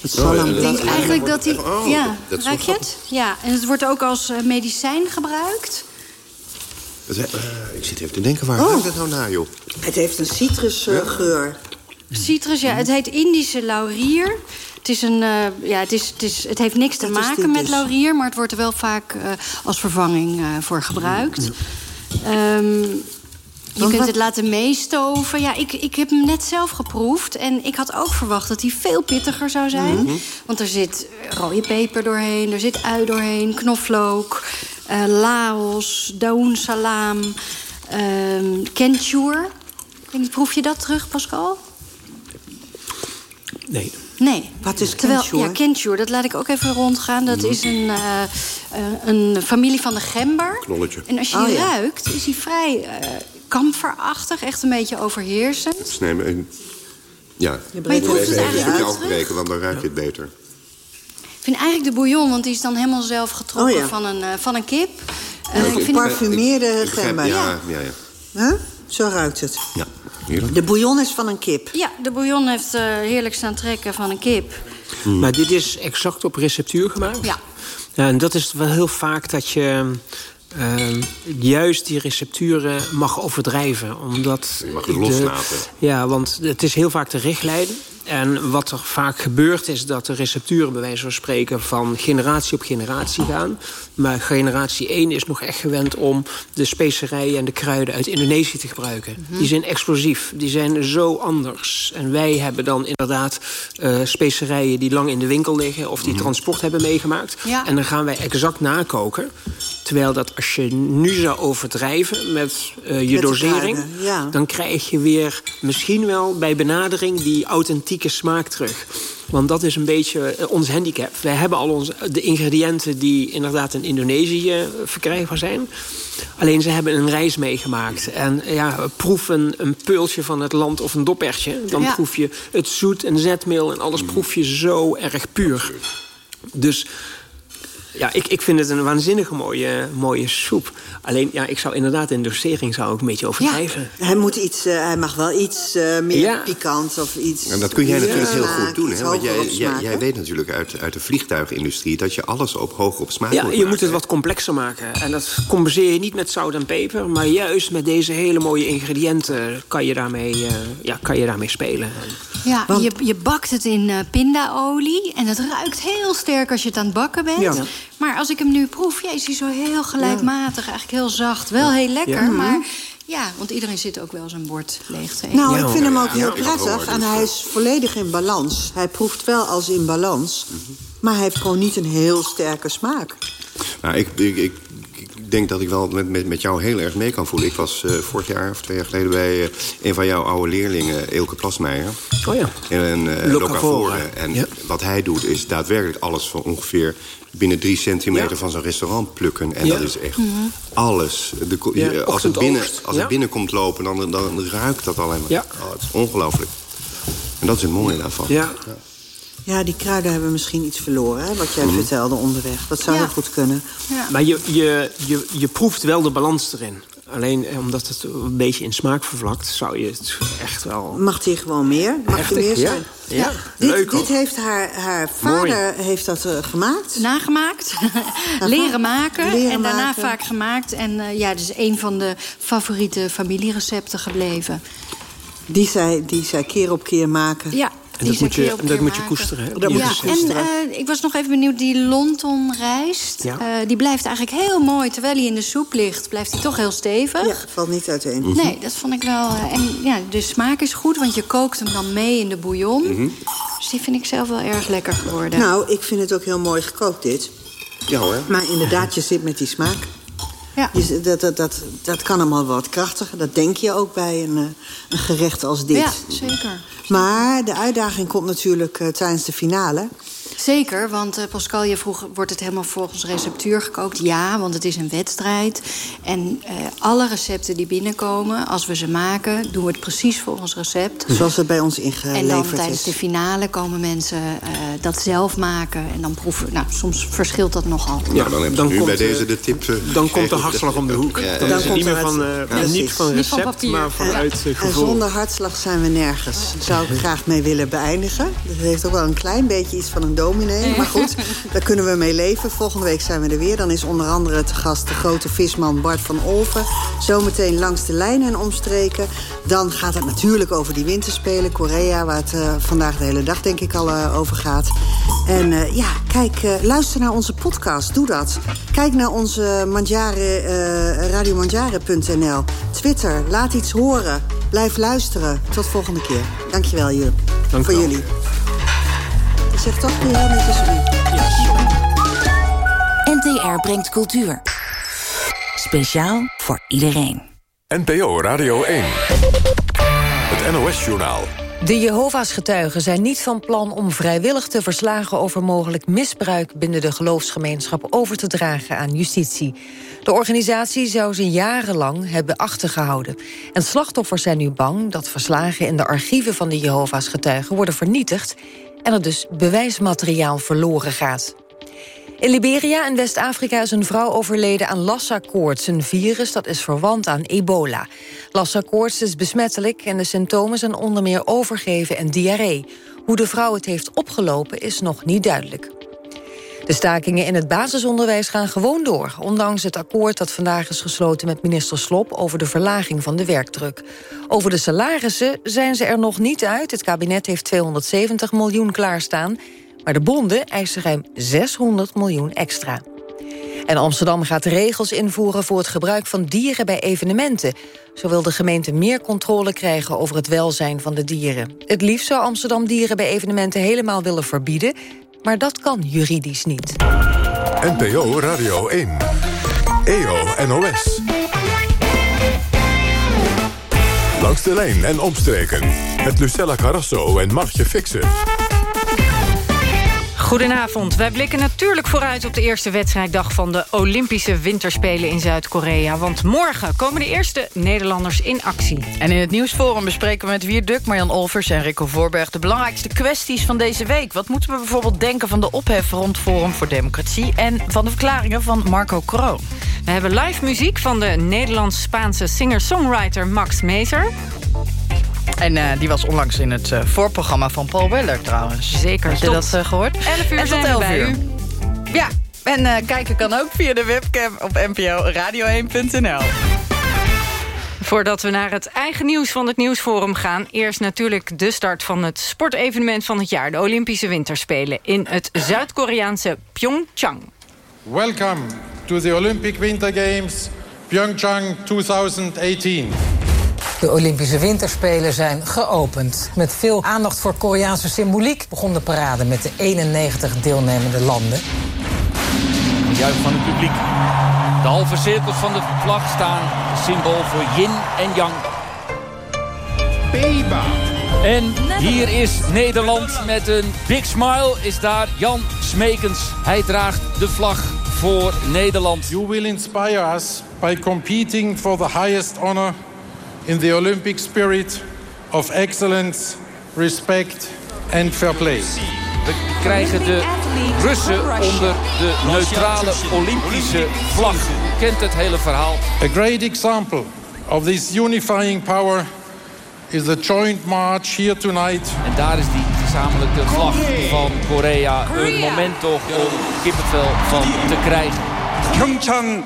Het salam. Ik denk eigenlijk dat hij... Oh, ja, dat ruik je het? Ja, en het wordt ook als uh, medicijn gebruikt. Uh, ik zit even te denken, waar oh. ruikt het nou naar, joh? Het heeft een citrusgeur. Uh, Citrus, ja. Het heet Indische laurier. Het, is een, uh, ja, het, is, het, is, het heeft niks te Dat maken met dus. laurier... maar het wordt er wel vaak uh, als vervanging uh, voor gebruikt. Um, Je kunt het laten meestoven. Ja, ik, ik heb hem net zelf geproefd. En ik had ook verwacht dat hij veel pittiger zou zijn. Mhm. Want er zit rode peper doorheen, er zit ui doorheen, knoflook, laos, daun salam, uh, kenchur. Proef je dat terug, Pascal? Nee. Nee. Wat is Terwijl, kenchur? Ja, kenchur, dat laat ik ook even rondgaan. Dat is een, uh, uh, een familie van de gember. Knolletje. En als je Oh, die ja. ruikt, is hij vrij uh, kamferachtig. Echt een beetje overheersend. Dus neem een... Ja, Maar je proeft het even een eigenlijk stukje wel terug. afbreken, want dan ruik je het beter. Ik vind eigenlijk de bouillon, want die is dan helemaal zelf getrokken Oh, ja. van, een, uh, van een kip. Ja, ik vind parfumeerde Ik begrijp- gember. Ja, ja, ja. Huh? Zo ruikt het. ja. Heerlijk. De bouillon is van een kip. Ja, de bouillon heeft uh, heerlijk staan trekken van een kip. Maar dit is exact op receptuur gemaakt? Ja. ja en dat is wel heel vaak dat je... Uh, juist die recepturen mag overdrijven. Omdat Je mag het de- loslaten. Ja, want het is heel vaak de richtlijnen. En wat er vaak gebeurt is dat de recepturen bij wijze van spreken... van generatie op generatie gaan. Maar generatie 1 is nog echt gewend om de specerijen en de kruiden uit Indonesië te gebruiken. Die zijn explosief, die zijn zo anders. En wij hebben dan inderdaad uh, specerijen die lang in de winkel liggen... of die transport hebben meegemaakt. Ja. En dan gaan wij exact nakoken. Terwijl dat als je nu zou overdrijven met uh, je Met dosering... kruiden, ja. dan krijg je weer misschien wel bij benadering die authentieke smaak terug. Want dat is een beetje eh, ons handicap. Wij hebben al onze, de ingrediënten die inderdaad in Indonesië eh, verkrijgbaar zijn. Alleen ze hebben een reis meegemaakt. En ja, proef een, een peultje van het land of een doppertje. Dan Ja. proef je het zoet en zetmeel en alles proef je zo erg puur. Dus ja, ik, ik vind het een waanzinnige mooie, mooie soep. Alleen, ja, ik zou inderdaad in de dosering zou ik een beetje overdrijven. Hij, moet iets, uh, hij mag wel iets uh, meer Ja. pikant of iets... En dat kun jij natuurlijk heel goed doen. Hè? Want jij, jij, jij weet natuurlijk uit, uit de vliegtuigindustrie... dat je alles op hoog op smaak Ja, moet je maken. moet het wat complexer maken. En dat compenseer je niet met zout en peper. Maar juist met deze hele mooie ingrediënten kan je daarmee, uh, ja, kan je daarmee spelen. Ja, Want- je, je bakt het in uh, pindaolie. En het ruikt heel sterk als je het aan het bakken bent. Ja. Maar als ik hem nu proef, ja, is hij zo heel gelijkmatig. Eigenlijk heel zacht. Wel heel lekker, Ja. maar... Ja, want iedereen zit ook wel zijn bord leeg te eten. Nou, ik vind hem ook heel prettig. En dus, hij is volledig in balans. Hij proeft wel als in balans. Maar hij heeft gewoon niet een heel sterke smaak. Nou, ik, ik, ik denk dat ik wel met, met, met jou heel erg mee kan voelen. Ik was eh, vorig jaar of twee jaar geleden bij eh, een van jouw oude leerlingen, Eelke Plasmeijer. Oh ja. En uh, Locavora. Locavora. En Ja. wat hij doet is daadwerkelijk alles van ongeveer binnen drie centimeter Ja. van zijn restaurant plukken. En Ja. dat is echt alles. De, je- als het, binnen, als het binnenkomt lopen, dan, dan ruikt dat alleen maar. Ja. Oh, het is ongelooflijk. En dat is het mooie daarvan. Ja. Ja, die kruiden hebben misschien iets verloren, hè, wat jij vertelde onderweg. Dat zou Ja. heel goed kunnen. Ja. Maar je, je, je, je proeft wel de balans erin. Alleen eh, omdat het een beetje in smaak vervlakt... zou je het echt wel... Mag hij gewoon meer? Mag hij Heftig, meer ja. zijn? Ja, Dit, leuk dit heeft haar, haar vader heeft dat eh, gemaakt. Nagemaakt, (laughs) leren maken Leren en daarna maken. vaak gemaakt. En uh, ja, het is een van de favoriete familierecepten gebleven. Die zij, die zij keer op keer maken. Ja, En die dat moet je, dat moet je koesteren. hè, Dat moet je Ja, recept. en koesteren. eh, ik was nog even benieuwd, die Lonton rijst, Ja. eh, die blijft eigenlijk heel mooi. Terwijl hij in de soep ligt, blijft hij toch heel stevig. Ja, valt niet uiteen. Nee, dat vond ik wel. eh, En ja, de smaak is goed, want je kookt hem dan mee in de bouillon. Dus die vind ik zelf wel erg lekker geworden. Nou, ik vind het ook heel mooi gekookt, dit. Ja hoor. Maar inderdaad, je zit met die smaak. ja. Je, dat, dat, dat, dat kan allemaal wat krachtiger. Dat denk je ook bij een, eh, een gerecht als dit. ja, zeker. Maar de uitdaging komt natuurlijk eh, tijdens de finale. Zeker, want eh, Pascal, je vroeg, wordt het helemaal volgens receptuur gekookt? Ja, want het is een wedstrijd. En eh, alle recepten die binnenkomen, als we ze maken... doen we het precies volgens recept. (laughs) Zoals het bij ons En ingeleverd dan is. tijdens de finale komen mensen eh, dat zelf maken. En dan proeven. Nou, soms verschilt dat nogal. Ja, dan hebben ze dan nu komt, bij deze de tip... Dan komt de hartslag om de hoek. Ja, dan ja, is het niet meer Komt van, eh, niet van Niet van recept, papier. maar vanuit eh, En gevoel. zonder hartslag zijn we nergens. Daar zou ik (laughs) graag mee willen beëindigen. Dat heeft ook wel een klein beetje iets van een dominee. Maar goed, daar kunnen we mee leven. Volgende week zijn we er weer. Dan is onder andere te gast de grote visman Bart van Olven. Zometeen langs de lijnen en omstreken. Dan gaat het natuurlijk over die winterspelen. Korea, waar het eh, vandaag de hele dag denk ik al eh, over gaat. En uh, ja, kijk, uh, luister naar onze podcast. Doe dat. Kijk naar onze Mandjare, uh, radiomandjare.nl. Twitter, laat iets horen. Blijf luisteren. Tot volgende keer. Dankjewel, Jup. Dank Voor wel. jullie. Zeg toch heel netjes NTR brengt cultuur. Speciaal voor iedereen. NPO Radio 1. Het NOS-journaal. De Jehovah's getuigen zijn niet van plan om vrijwillig te verslagen over mogelijk misbruik binnen de geloofsgemeenschap over te dragen aan justitie. De organisatie zou ze jarenlang hebben achtergehouden. En slachtoffers zijn nu bang dat verslagen in de archieven van de Jehovah's getuigen worden vernietigd en er dus bewijsmateriaal verloren gaat. In Liberia en West-Afrika is een vrouw overleden aan Lassa-koorts... een virus dat is verwant aan ebola. Lassa-koorts is besmettelijk en de symptomen zijn onder meer overgeven en diarree. Hoe de vrouw het heeft opgelopen is nog niet duidelijk. De stakingen in het basisonderwijs gaan gewoon door... ondanks het akkoord dat vandaag is gesloten met minister Slop... over de verlaging van de werkdruk. Over de salarissen zijn ze er nog niet uit. Het kabinet heeft 270 miljoen klaarstaan... maar de bonden eisen ruim 600 miljoen extra. En Amsterdam gaat regels invoeren voor het gebruik van dieren bij evenementen. Zo wil de gemeente meer controle krijgen over het welzijn van de dieren. Het liefst zou Amsterdam dieren bij evenementen helemaal willen verbieden... maar dat kan juridisch niet. NPO Radio 1. EO NOS. Langs de lijn en omstreken. Met Lucella Carrasso en Martje Fixen. Goedenavond. Wij blikken natuurlijk vooruit op de eerste wedstrijddag... van de Olympische Winterspelen in Zuid-Korea. Want morgen komen de eerste Nederlanders in actie. En in het Nieuwsforum bespreken we met Wierduk, Marjan Olvers en Rico Voorberg... de belangrijkste kwesties van deze week. Wat moeten we bijvoorbeeld denken van de ophef rond Forum voor Democratie... en van de verklaringen van Marco Kroon? We hebben live muziek van de Nederlands-Spaanse singer-songwriter Max Mezer. En uh, die was onlangs in het uh, voorprogramma van Paul Weller trouwens. Zeker. Heb je dat uh, gehoord? 11 uur en zijn tot 11 bij uur. u. Ja, en kijken kan ook via de webcam op NPO Radio1.nl. Voordat we naar het eigen nieuws van het Nieuwsforum gaan... eerst natuurlijk de start van het sportevenement van het jaar... de Olympische Winterspelen in het Zuid-Koreaanse Pyeongchang. Welcome to the Olympic Winter Games Pyeongchang 2018. De Olympische Winterspelen zijn geopend. Met veel aandacht voor Koreaanse symboliek begon de parade met de 91 deelnemende landen. Juich van het publiek. De halve cirkels van de vlag staan symbool voor yin en yang. Beba. En hier is Nederland met een big smile. Is daar Jan Smekens. Hij draagt de vlag voor Nederland. You will inspire us by competing for the highest honor in the Olympic spirit of excellence, respect and fair play. We krijgen de Russen onder de neutrale Olympische vlag. U kent het hele verhaal. A great example of this unifying power is the joint march here tonight. En daar is die gezamenlijke vlag van Korea. Een moment toch om kippenvel van te krijgen. 평창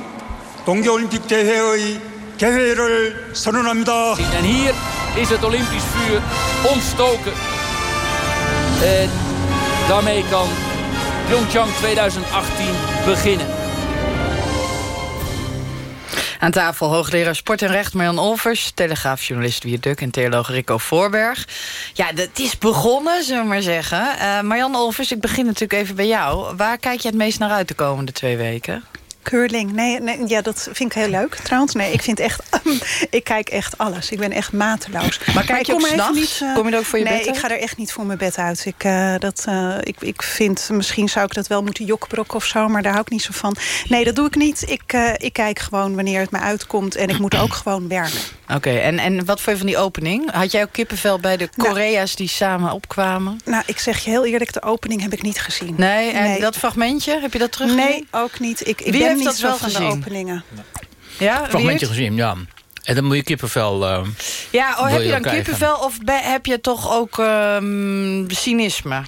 동계올림픽 대회의 개회를 선언합니다. En hier is het Olympisch vuur ontstoken. En daarmee kan Pyeongchang 2018 beginnen. Aan tafel hoogleraar sport en recht Marjan Olvers... telegraafjournalist Wierduk en theoloog Rico Voorberg. Ja, het is begonnen, zullen we maar zeggen. Uh, Marjan Olvers, ik begin natuurlijk even bij jou. Waar kijk je het meest naar uit de komende twee weken? Curling, nee, nee, ja, dat vind ik heel leuk trouwens. Nee, ik vind echt, (laughs) ik kijk echt alles. Ik ben echt mateloos. Maar kijk je ook s'nachts? niet, uh, Kom je er ook voor je nee, bed uit? ik ga er echt niet voor mijn bed uit. Ik, uh, dat, uh, ik, ik vind, misschien zou ik dat wel moeten jokbrokken of zo... maar daar hou ik niet zo van. Nee, dat doe ik niet. Ik, ik kijk gewoon wanneer het me uitkomt... en ik moet ook gewoon werken. Oké, okay, en, en wat vond je van die opening? Had jij ook kippenvel bij de Korea's die samen opkwamen? Nou, ik zeg je heel eerlijk, de opening heb ik niet gezien. Nee, en nee. dat fragmentje, heb je dat terug Nee, ook niet. Ik, ik Wie ben heeft niet dat zo wel van gezien? de openingen. Ja, Fragmentje gezien, ja. En dan moet je kippenvel... Uh, ja, oh, heb je dan kippenvel of heb je toch ook um, cynisme?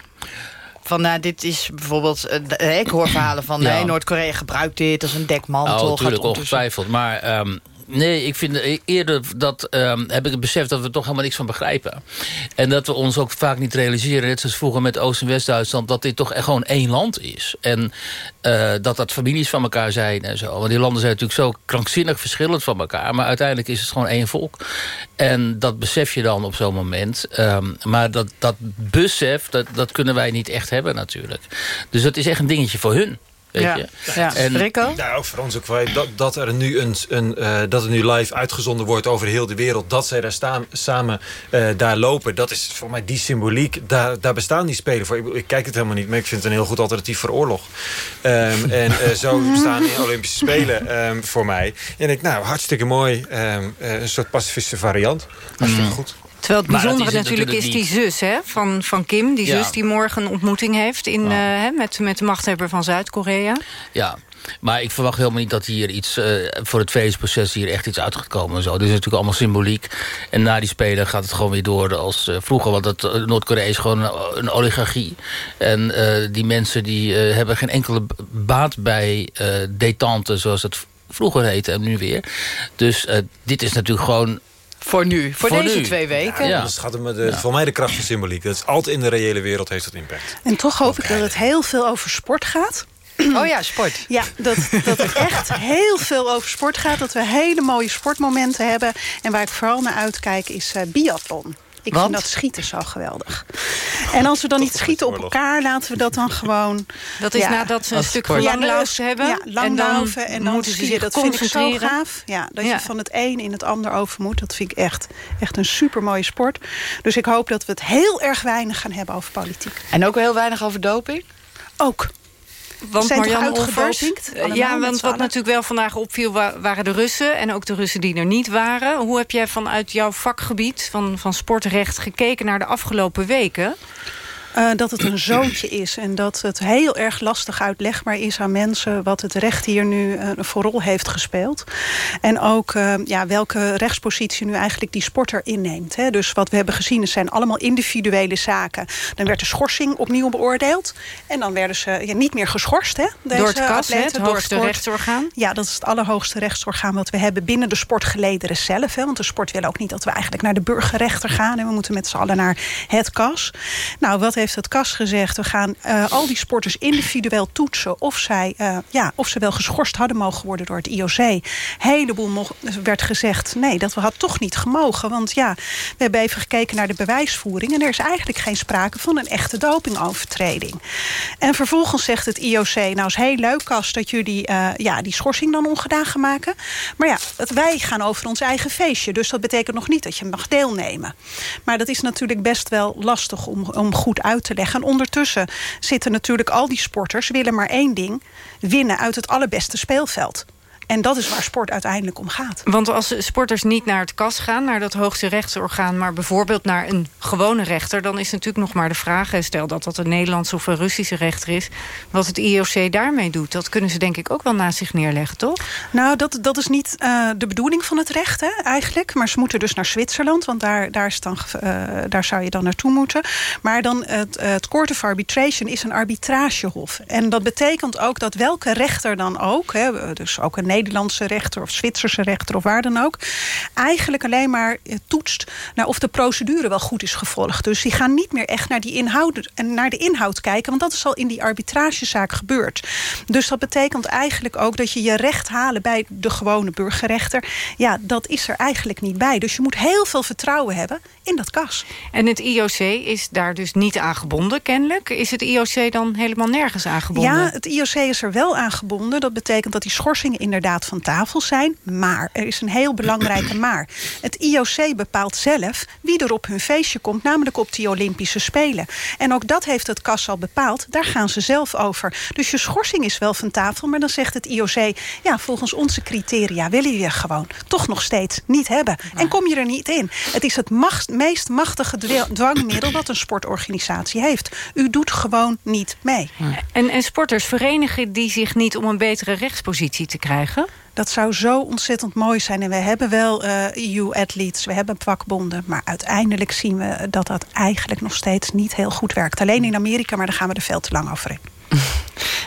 Van, nou, dit is bijvoorbeeld... Uh, ik hoor verhalen van, ja. nee, Noord-Korea gebruikt dit als een dekmantel. Oh, natuurlijk, ongetwijfeld. Maar um, Nee, ik vind e- eerder dat ehm, heb ik het besef dat we toch helemaal niks van begrijpen. En dat we ons ook vaak niet realiseren, net zoals vroeger met Oost- en West-Duitsland, dat dit toch echt gewoon één land is. En uh, dat dat families van elkaar zijn en zo. Want die landen zijn natuurlijk zo krankzinnig verschillend van elkaar. Maar uiteindelijk is het gewoon één volk. En dat besef je dan op zo'n moment. Um, maar dat, dat besef, dat, dat kunnen wij niet echt hebben natuurlijk. Dus dat is echt een dingetje voor hun. Weet ja. je? Ja. En, Rico? Ja, ook voor ons ook wel. Dat, dat er nu een, een uh, dat er nu live uitgezonden wordt over heel de wereld. Dat zij daar staan, samen uh, daar lopen. Dat is voor mij die symboliek. Daar, daar bestaan die spelen voor. Ik, ik, kijk het helemaal niet, maar ik vind het een heel goed alternatief voor oorlog. Um, (laughs) en uh, zo bestaan die Olympische Spelen um, voor mij. En ik, nou, hartstikke mooi. Um, een soort pacifistische variant. Hartstikke mm. goed. Terwijl het bijzondere is natuurlijk, natuurlijk is die zus hè, van, van Kim. Die ja. zus die morgen een ontmoeting heeft in, ja. uh, met, met de machthebber van Zuid-Korea. Ja, maar ik verwacht helemaal niet dat hier iets uh, voor het vredesproces hier echt iets uit gaat komen. En zo. Dit is natuurlijk allemaal symboliek. En na die spelen gaat het gewoon weer door als uh, vroeger. Want uh, Noord-Korea is gewoon een, een oligarchie. En die mensen die hebben geen enkele baat bij detente, zoals het vroeger heette en nu weer. Dus dit is natuurlijk gewoon voor nu, voor, voor deze nu. twee weken. Ja, dat gaat om de, ja. voor mij de kracht van symboliek. Dat is altijd in de reële wereld heeft het impact. En toch hoop ik dat het heel veel over sport gaat. (clears throat) Oh ja, sport. Ja, dat, dat het echt heel veel over sport gaat. Dat we hele mooie sportmomenten hebben. En waar ik vooral naar uitkijk is uh, biathlon. Ik Want? vind dat schieten zo geweldig. En als we dan niet schieten op elkaar, laten we dat dan (laughs) gewoon... Dat is ja, nadat ze een stuk langlaufen hebben. Ja, langlaufen. En, en dan moeten ze zich Dat vind ik zo concentreren. gaaf. Ja, dat Ja. je van het een in het ander over moet. Dat vind ik echt, echt een super mooie sport. Dus ik hoop dat we het heel erg weinig gaan hebben over politiek. En ook heel weinig over doping? Ook. Want zijn? Olvers, Allemaal Ja, want wat natuurlijk wel vandaag opviel... wa- waren de Russen en ook de Russen die er niet waren. Hoe heb jij vanuit jouw vakgebied van, van sportrecht... gekeken naar de afgelopen weken? Uh, dat het een zootje is. En dat het heel erg lastig uitlegbaar is aan mensen... wat het recht hier nu uh, voor rol heeft gespeeld. En ook uh, ja, welke rechtspositie nu eigenlijk die sporter inneemt. Hè. Dus wat we hebben gezien, het zijn allemaal individuele zaken. Dan werd de schorsing opnieuw beoordeeld. En dan werden ze ja, niet meer geschorst. Hè, deze Door het KAS, het hoogste rechtsorgaan? Ja, dat is het allerhoogste rechtsorgaan wat we hebben binnen de sportgelederen zelf. Hè, want de sport wil ook niet dat we eigenlijk naar de burgerrechter gaan. En we moeten met z'n allen naar het KAS. Nou, wat heeft het KAS gezegd? We gaan uh, al die sporters individueel toetsen of, zij, uh, ja, of ze wel geschorst hadden mogen worden door het IOC. Heleboel mocht, werd gezegd, nee, dat had toch niet gemogen. Want ja, we hebben even gekeken naar de bewijsvoering... en er is eigenlijk geen sprake van een echte dopingovertreding. En vervolgens zegt het IOC, nou is heel leuk, Kas, dat jullie ja, die schorsing dan ongedaan gaan maken. Maar ja, wij gaan over ons eigen feestje. Dus dat betekent nog niet dat je mag deelnemen. Maar dat is natuurlijk best wel lastig om, om goed uit te leggen. En ondertussen zitten natuurlijk al die sporters... willen maar één ding, winnen uit het allerbeste speelveld. En dat is waar sport uiteindelijk om gaat. Want als sporters niet naar het KAS gaan, naar dat hoogste rechtsorgaan... maar bijvoorbeeld naar een gewone rechter... dan is natuurlijk nog maar de vraag, stel dat dat een Nederlandse of een Russische rechter is... wat het IOC daarmee doet. Dat kunnen ze denk ik ook wel naast zich neerleggen, toch? Nou, dat, dat is niet uh, de bedoeling van het recht hè, eigenlijk. Maar ze moeten dus naar Zwitserland, want daar, daar, is dan, uh, daar zou je dan naartoe moeten. Maar dan het, het Court of Arbitration is een arbitragehof. En dat betekent ook dat welke rechter dan ook... Hè, dus ook een Nederlandse rechter of Zwitserse rechter of waar dan ook... eigenlijk alleen maar toetst naar of de procedure wel goed is gevolgd. Dus die gaan niet meer echt naar, die inhoud, naar de inhoud kijken... want dat is al in die arbitragezaak gebeurd. Dus dat betekent eigenlijk ook dat je je recht halen... bij de gewone burgerrechter. Ja, dat is er eigenlijk niet bij. Dus je moet heel veel vertrouwen hebben in dat kas. En het IOC is daar dus niet aan gebonden, kennelijk. Is het IOC dan helemaal nergens aangebonden? Ja, het IOC is er wel aan gebonden. Dat betekent dat die schorsingen inderdaad van tafel zijn. Maar, er is een heel belangrijke (clears throat) maar. Het IOC bepaalt zelf wie er op hun feestje komt, namelijk op die Olympische Spelen. En ook dat heeft het KAS al bepaald. Daar gaan ze zelf over. Dus je schorsing is wel van tafel, maar dan zegt het IOC... ja, volgens onze criteria willen je gewoon toch nog steeds niet hebben. En kom je er niet in. Het is het macht, meest machtige dwangmiddel dat een sportorganisatie heeft. U doet gewoon niet mee. En, en sporters verenigen die zich niet om een betere rechtspositie te krijgen? Dat zou zo ontzettend mooi zijn. En we hebben wel uh, EU-athletes, we hebben vakbonden. Maar uiteindelijk zien we dat dat eigenlijk nog steeds niet heel goed werkt. Alleen in Amerika, maar daar gaan we er veel te lang over in. (laughs)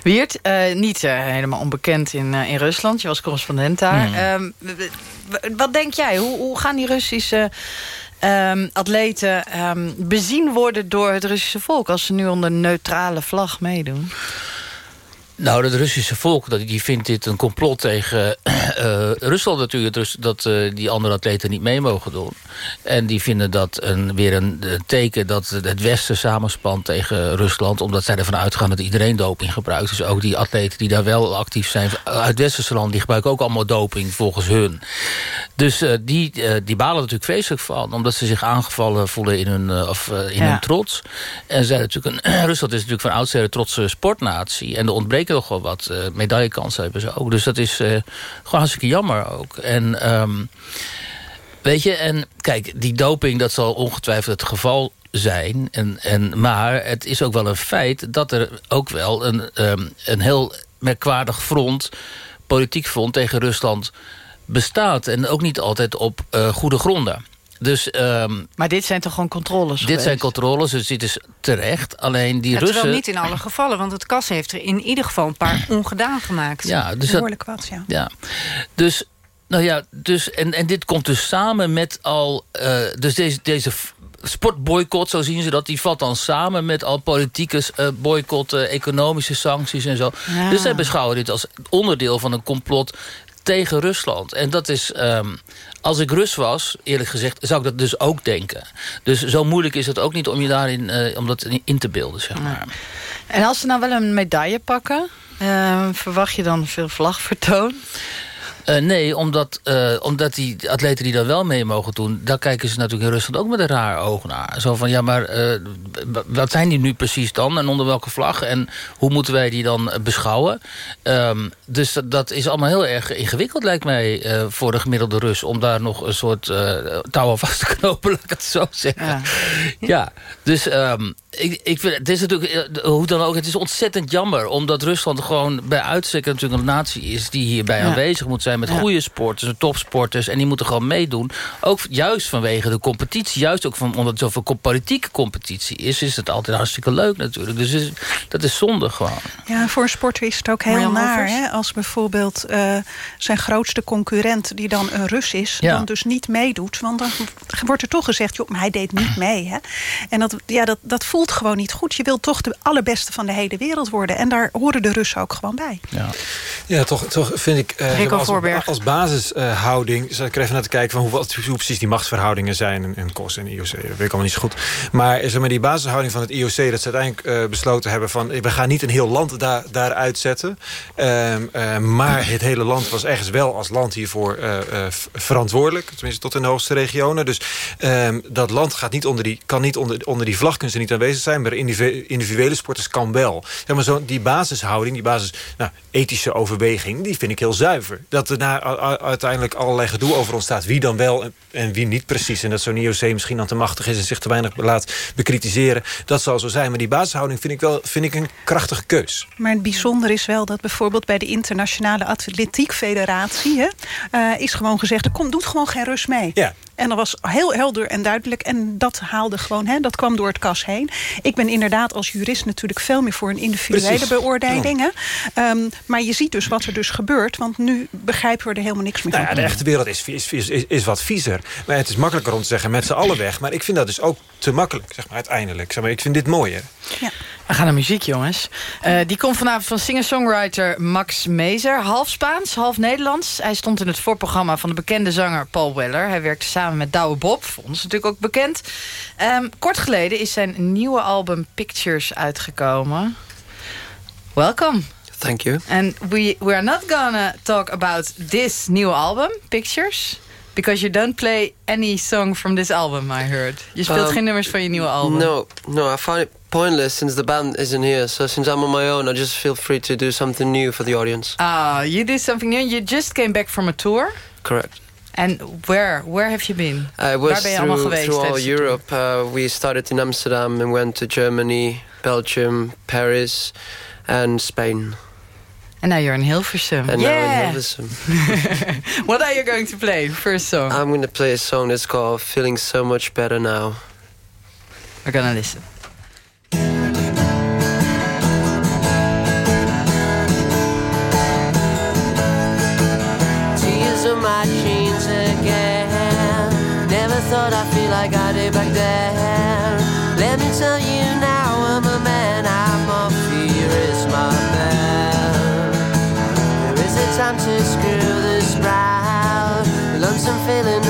Wiert, uh, niet uh, helemaal onbekend in, uh, in Rusland. Je was correspondent daar. Mm. wat denk jij? Hoe, hoe gaan die Russische um, atleten um, bezien worden door het Russische volk... als ze nu onder neutrale vlag meedoen? Nou, het Russische volk die vindt dit een complot tegen uh, Rusland natuurlijk. Dus dat uh, die andere atleten niet mee mogen doen. En die vinden dat een, weer een, teken dat het Westen samenspant tegen Rusland. Omdat zij ervan uitgaan dat iedereen doping gebruikt. Dus ook die atleten die daar wel actief zijn uit Westerse land... die gebruiken ook allemaal doping volgens hun. Dus uh, die, die balen natuurlijk vreselijk van. Omdat ze zich aangevallen voelen in hun, of, in ja. hun trots. En zij natuurlijk een, (clears throat) Rusland is natuurlijk van oudsher een trotse sportnatie. En de nog wel wat uh, medaillekansen hebben ze ook. Dus dat is uh, gewoon hartstikke jammer ook. En um, weet je, en kijk, die doping, dat zal ongetwijfeld het geval zijn. En, en, maar het is ook wel een feit dat er ook wel een, um, een heel merkwaardig front, politiek front tegen Rusland bestaat. En ook niet altijd op uh, goede gronden. Dus, um, maar dit zijn toch gewoon controles Dit geweest? zijn controles, dus dit is terecht. Alleen die ja, Russen... Terwijl niet in alle gevallen, want het KAS heeft er in ieder geval een paar ongedaan gemaakt. Ja, dus Behoorlijk wat, ja. ja. Dus, nou ja, dus, en, en dit komt dus samen met al... Uh, dus deze, deze sportboycott, zo zien ze dat, die valt dan samen met al politieke uh, boycotten, economische sancties en zo. Ja. Dus zij beschouwen dit als onderdeel van een complot tegen Rusland. En dat is, um, als ik Rus was, eerlijk gezegd, zou ik dat dus ook denken. Dus zo moeilijk is het ook niet om je daarin uh, om dat in te beelden, zeg maar. En als ze nou wel een medaille pakken, uh, verwacht je dan veel vlagvertoon? Uh, nee, omdat, uh, omdat die atleten die daar wel mee mogen doen... daar kijken ze natuurlijk in Rusland ook met een raar oog naar. Zo van, ja, maar uh, wat zijn die nu precies dan? En onder welke vlag? En hoe moeten wij die dan beschouwen? Um, dus dat, dat, is allemaal heel erg ingewikkeld, lijkt mij... voor de gemiddelde Rus, om daar nog een soort touw aan vast te knopen... (laughs) laat ik het zo zeggen. Ja, ja dus... Um, ik, ik vind, het is natuurlijk, hoe dan ook, het is ontzettend jammer... omdat Rusland gewoon bij uitstek natuurlijk een natie is... die hierbij ja. aanwezig moet zijn met ja. goede sporters en topsporters... en die moeten gewoon meedoen. Ook juist vanwege de competitie, juist ook van, omdat het zoveel politieke competitie is... is het altijd hartstikke leuk natuurlijk. Dus is, dat is zonde gewoon. Ja, voor een sporter is het ook heel naar. Hè? Als bijvoorbeeld uh, zijn grootste concurrent, die dan een Rus is... Ja. dan dus niet meedoet. Want dan wordt er toch gezegd, joh, maar hij deed niet (clears throat) mee. Hè? En dat, ja, dat, dat voelt gewoon niet goed. Je wilt toch de allerbeste van de hele wereld worden. En daar horen de Russen ook gewoon bij. Ja, ja toch, toch vind ik... Uh, als, als basishouding... Uh, ik er even naar te kijken van hoe, wat, hoe precies die machtsverhoudingen zijn... en, en COS en IOC, dat weet ik allemaal niet zo goed. Maar, zeg maar die basishouding van het IOC... dat ze uiteindelijk uh, besloten hebben van... we gaan niet een heel land daar, daar uitzetten. maar het hele land was ergens wel als land hiervoor verantwoordelijk. Tenminste tot in de hoogste regionen. Dus ehm, dat land gaat niet onder die, kan niet onder, onder die vlag kunnen ze niet aanwezig zijn. Maar individuele sporters kan wel. Zeg maar zo, die basishouding, die basis nou, ethische overweging... die vind ik heel zuiver. Dat er daar uiteindelijk allerlei gedoe over ontstaat. Wie dan wel en wie niet precies. En dat zo'n IOC misschien dan te machtig is... en zich te weinig laat bekritiseren. Dat zal zo zijn. Maar die basishouding vind ik wel vind ik een krachtige keus. Maar het bijzonder is wel dat bijvoorbeeld... bij de Internationale Atletiek Federatie... Hè, uh, is gewoon gezegd, er komt, doet gewoon geen rust mee. Ja. En dat was heel helder en duidelijk. En dat haalde gewoon, hè, dat kwam door het kas heen. Ik ben inderdaad als jurist natuurlijk veel meer voor een individuele Precies. beoordeling. Ja. Um, maar je ziet dus wat er dus gebeurt. Want nu begrijpen we er helemaal niks meer nou van. Ja, de echte wereld is, is, is, is, wat viezer. Maar het is makkelijker om te zeggen met z'n allen weg. Maar ik vind dat dus ook te makkelijk, zeg maar, uiteindelijk. Zeg maar, ik vind dit mooier. Ja. We gaan naar muziek, jongens. Uh, die komt vanavond van singer-songwriter Max Mezer. Half Spaans, half Nederlands. Hij stond in het voorprogramma van de bekende zanger Paul Weller. Hij werkte samen met Douwe Bob, voor ons natuurlijk ook bekend. Um, kort geleden is zijn nieuwe album Pictures uitgekomen. Welcome. Thank you. And we, we are not gonna talk about this new album, Pictures... Because you don't play any song from this album, I heard. Je speelt um, geen nummers van je nieuwe album. No, no, I find it pointless since the band isn't here. So since I'm on my own, I just feel free to do something new for the audience. Ah, you do something new. You just came back from a tour. Correct. And where? Where have you been? I was Waar ben je through, allemaal geweest? through all Europe. Uh, we started in Amsterdam and went to Germany, Belgium, Paris and Spain. And now you're in Hilversum. And yeah. now in Hilversum. (laughs) what are you going to play? First song. I'm going to play a song that's called Feeling So Much Better Now. We're gonna listen. Tears on my jeans again Never thought I'd feel like I did back then. Time to screw this proud. The lonesome feeling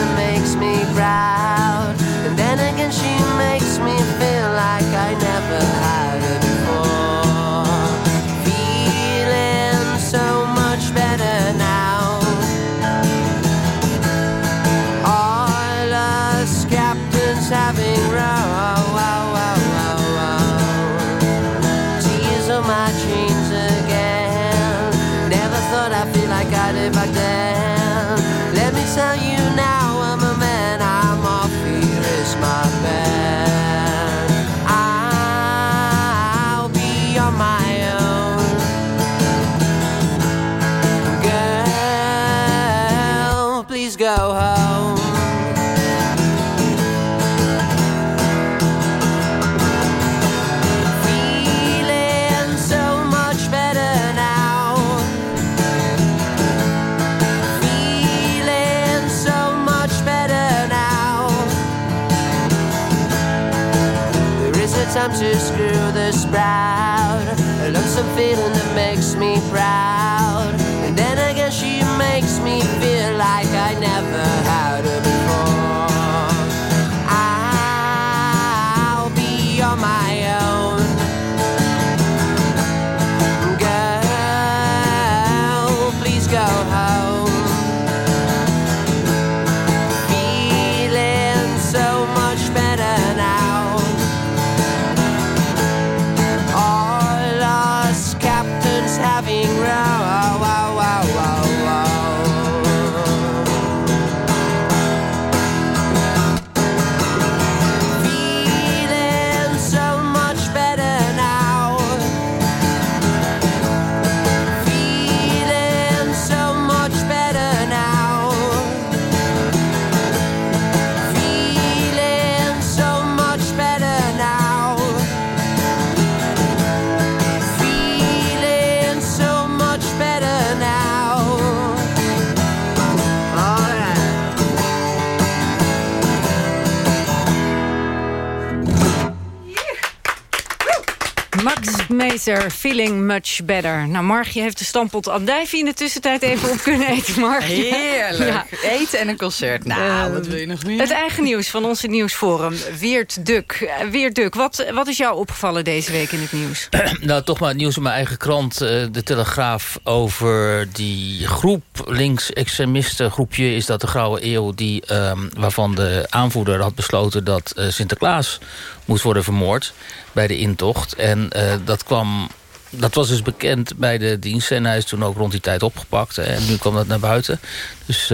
Meester, feeling much better. Nou, Margie heeft de stampot andijvie in de tussentijd even op kunnen eten, Margie. Heerlijk. Ja. Eten en een concert. Nou, Eh, wat wil je nog meer? Het eigen nieuws van onze nieuwsforum. Weert Duk. Eh, Weert Duk, wat, wat is jou opgevallen deze week in het nieuws? (clears throat) nou, toch maar het nieuws in mijn eigen krant, eh, De Telegraaf... over die groep, links-extremisten groepje... is dat de Grauwe Eeuw, die, ehm, waarvan de aanvoerder had besloten... dat eh, Sinterklaas moest worden vermoord bij de intocht. En eh, dat kwam... Dat was dus bekend bij de dienst en hij is toen ook rond die tijd opgepakt. En nu kwam dat naar buiten. Dus...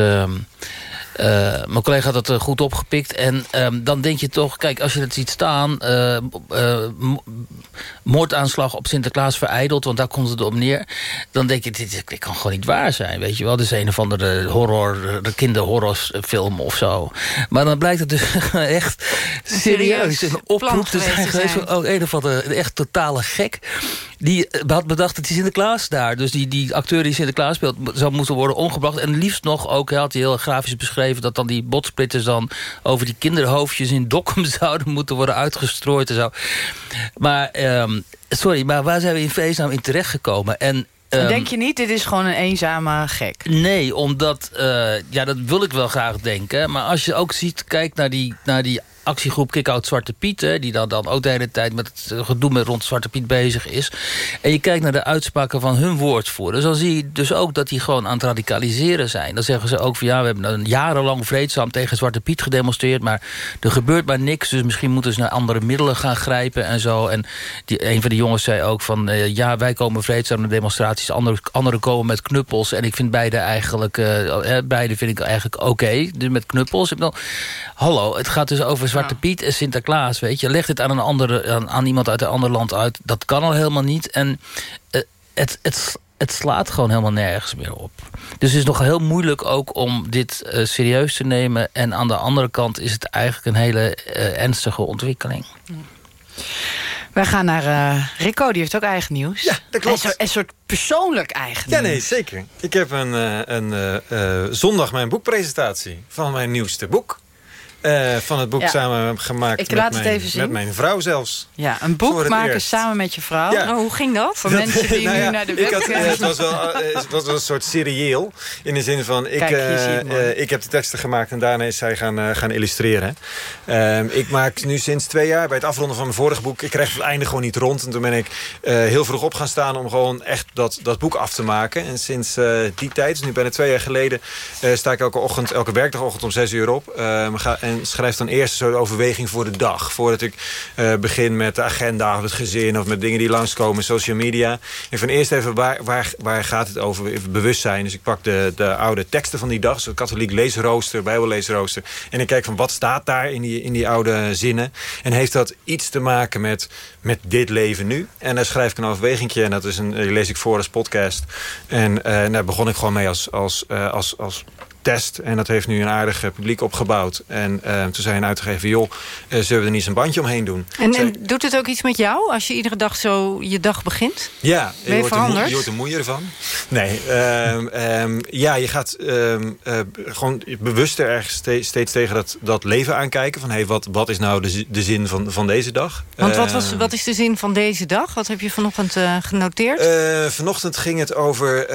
eh, mijn collega had dat eh, goed opgepikt. En ehm, dan denk je toch, kijk, als je het ziet staan... mo- moordaanslag op Sinterklaas verijdeld... want daar komt het op neer. Dan denk je, dit, dit kan gewoon niet waar zijn, weet je wel. Dit is een of andere horror, de kinderhorrorfilm of zo. Maar dan blijkt het dus (laughs) echt serieus serieus een oproep te zijn geweest van oh, een of andere echt totale gek... Die had bedacht dat die Sinterklaas daar... dus die, die acteur die Sinterklaas speelt... zou moeten worden omgebracht. En liefst nog ook, hij had hij heel grafisch dat dan die botsplitters dan over die kinderhoofdjes in Dokkum... (laughs) zouden moeten worden uitgestrooid en zo. Maar, ehm, sorry, maar waar zijn we in vredesnaam in terechtgekomen? En... ehm, Denk je niet, dit is gewoon een eenzame gek? Nee, omdat, eh, ja, dat wil ik wel graag denken. Maar als je ook ziet, kijk naar die, naar die actiegroep Kick-Out Zwarte Piet... Hè, die dan, dan ook de hele tijd met het gedoe met rond Zwarte Piet bezig is... en je kijkt naar de uitspraken van hun woordvoerders... dan zie je dus ook dat die gewoon aan het radicaliseren zijn. Dan zeggen ze ook van ja, we hebben een jarenlang vreedzaam tegen Zwarte Piet gedemonstreerd... maar er gebeurt maar niks, dus misschien moeten ze naar andere middelen gaan grijpen en zo. En die, een van de jongens zei ook van eh, ja, wij komen vreedzaam naar demonstraties... anderen andere komen met knuppels. En ik vind beide eigenlijk, eh, eh, beide vind ik eigenlijk oké, dus met knuppels. Hallo, het gaat dus over Zwarte Piet en Sinterklaas, weet je. Leg dit aan, een andere, aan, aan iemand uit een ander land uit. Dat kan al helemaal niet. En eh, het, het, het slaat gewoon helemaal nergens meer op. Dus het is nog heel moeilijk ook om dit eh, serieus te nemen. En aan de andere kant is het eigenlijk een hele eh, ernstige ontwikkeling. Wij gaan naar eh, Rico, die heeft ook eigen nieuws. Ja, dat klopt. Een soort, een soort persoonlijk eigen Ja, nieuws. nee, zeker. Ik heb een, eh, een, zondag mijn boekpresentatie van mijn nieuwste boek. Eh, van het boek Ja. samen gemaakt Ik met, het mijn, even zien. met mijn vrouw zelfs. Ja, een boek maken eerst. samen met je vrouw. Ja. Oh, hoe ging dat? Voor mensen die (laughs) Nou nu ja, naar de ik had, webcam... eh, het, was wel, eh, het was wel een soort serieel. In de zin van, ik, Kijk, eh, ik heb de teksten gemaakt en daarna is zij gaan, eh, gaan illustreren. Ehm, ik maak nu sinds twee jaar bij het afronden van mijn vorige boek... ik kreeg het einde gewoon niet rond. En toen ben ik eh, heel vroeg op gaan staan om gewoon echt dat, dat boek af te maken. En sinds eh, die tijd, dus nu bijna twee jaar geleden... eh, sta ik elke ochtend, elke werkdagochtend om zes uur op. Ehm, ga, en schrijf dan eerst zo'n overweging voor de dag. Voordat ik eh, begin met de agenda of het gezin... of met dingen die langskomen, social media. En van eerst even, waar, waar, waar gaat het over? Even bewustzijn. Dus ik pak de, de oude teksten van die dag. Zo'n katholiek leesrooster, bijbelleesrooster. En ik kijk van wat staat daar in die, in die oude zinnen. En heeft dat iets te maken met, met dit leven nu? En daar schrijf ik een overwegingje. En dat is een, lees ik voor als podcast. En eh, daar begon ik gewoon mee als, als, eh, als, als test. En dat heeft nu een aardig eh, publiek opgebouwd. En eh, toen zei een uitgever, joh, eh, zullen we er niet eens een bandje omheen doen? En, Zei- en doet het ook iets met jou als je iedere dag zo je dag begint? Ja, Ben je wordt er moe- je wordt er moeier van. Nee, ehm, ehm, ja, je gaat ehm, eh, gewoon bewuster ergens ste- steeds tegen dat, dat leven aankijken. Van, hey, wat, wat is nou de, de zin van, van deze dag? Want wat, was, wat is de zin van deze dag? Wat heb je vanochtend eh, genoteerd? eh, vanochtend ging het over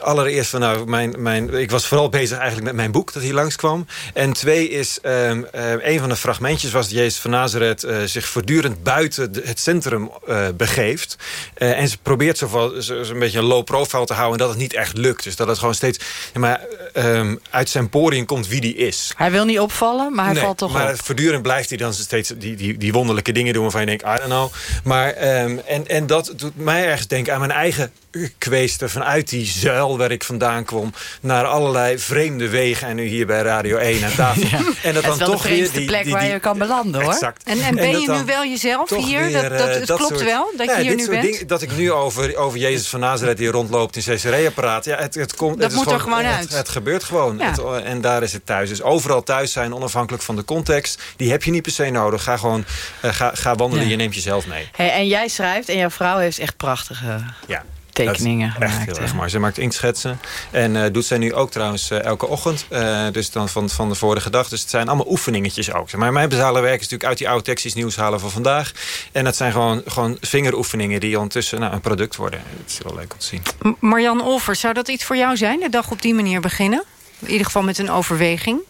allereerst van nou, mijn, mijn, ik was vooral bezig eigenlijk met mijn boek dat hier langskwam. En twee is een van de fragmentjes was dat Jezus van Nazareth zich voortdurend buiten het centrum begeeft. En ze probeert zo, zo, zo een beetje een low profile te houden en dat het niet echt lukt. Dus dat het gewoon steeds ja, maar, ehm, uit zijn poriën komt wie die is. Hij wil niet opvallen, maar hij Nee, valt toch maar op. voortdurend blijft hij dan steeds die, die, die wonderlijke dingen doen... waarvan je denkt, I don't know. Maar, ehm, en, en dat doet mij ergens denken aan mijn eigen kweesten... vanuit die zuil waar ik vandaan kwam... naar allerlei vreemde wegen. En nu hier bij Radio 1 aan tafel. (laughs) En dat wel toch de weer die, plek die, waar die- je kan belanden, hoor. Exact. En, en ben je dan nu wel jezelf hier? weer, dat, dat, eh, het klopt soort- wel dat Ja, je hier dit nu bent? dingen- dat ik nu over, over Jezus van Nazareth die rondloopt in Caesarea praat. Ja, het, het komt, Dat het moet er gewoon het- uit. Het, gebeurt gewoon. Ja. Het, en daar is het thuis. Dus overal thuis zijn, onafhankelijk van de context. Die heb je niet per se nodig. Ga gewoon eh, ga, ga wandelen. Ja. Je neemt jezelf mee. Hey, en jij schrijft en jouw vrouw heeft echt prachtige Ja. Tekeningen gemaakt. Echt heel erg mooi. Ze maakt inktschetsen. En eh, doet zij nu ook trouwens eh, elke ochtend. Eh, dus dan van, van de vorige dag. Dus het zijn allemaal oefeningetjes ook. Maar mijn basale werk is natuurlijk uit die oude tekstjes nieuws halen van vandaag. En dat zijn gewoon, gewoon vingeroefeningen die ondertussen nou, een product worden. Het is wel leuk om te zien. Marjan Olvers, zou dat iets voor jou zijn? De dag op die manier beginnen? In ieder geval met een overweging.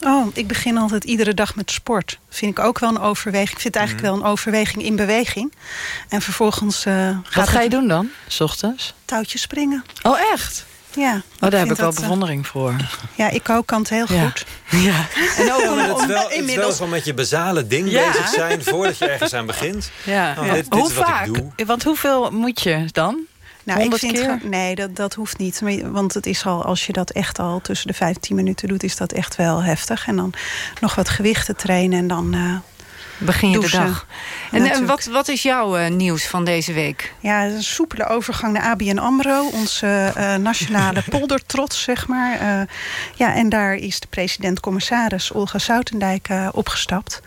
Oh, ik begin altijd iedere dag met sport. Vind ik ook wel een overweging. Ik vind het eigenlijk Mhm. wel een overweging in beweging. En vervolgens eh gaat Wat ga je doen dan, s ochtends? touwtjes springen. Oh, echt? Ja. Oh, daar heb ik wel dat, eh, bewondering voor. Ja, ik ook kan het heel Ja. goed. (laughs) Ja. En ook om, (laughs) het wel, het wel gewoon met je basale ding Ja. bezig zijn... voordat je ergens aan begint. Ja. Oh, dit- dit Hoe is wat vaak? ik doe. Want hoeveel moet je dan? Nou, ik 100 vind keer? nee, dat, dat hoeft niet. Want het is al, als je dat echt al tussen de 15 minuten doet, is dat echt wel heftig. En dan nog wat gewichten trainen en dan. eh, Begin je de dag. En, en Natuurlijk. wat, wat is jouw eh, nieuws van deze week? Ja, een soepele overgang naar ABN AMRO. Onze eh, nationale (laughs) poldertrots, zeg maar. Eh, ja, en daar is de president-commissaris Olga Soutendijk eh, opgestapt.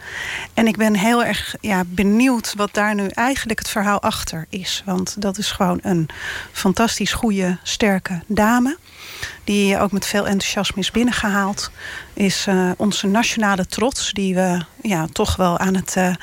En ik ben heel erg ja, benieuwd wat daar nu eigenlijk het verhaal achter is. Want dat is gewoon een fantastisch goede, sterke dame. Die ook met veel enthousiasme is binnengehaald. Is eh, onze nationale trots. Die we ja, toch wel aan het eh,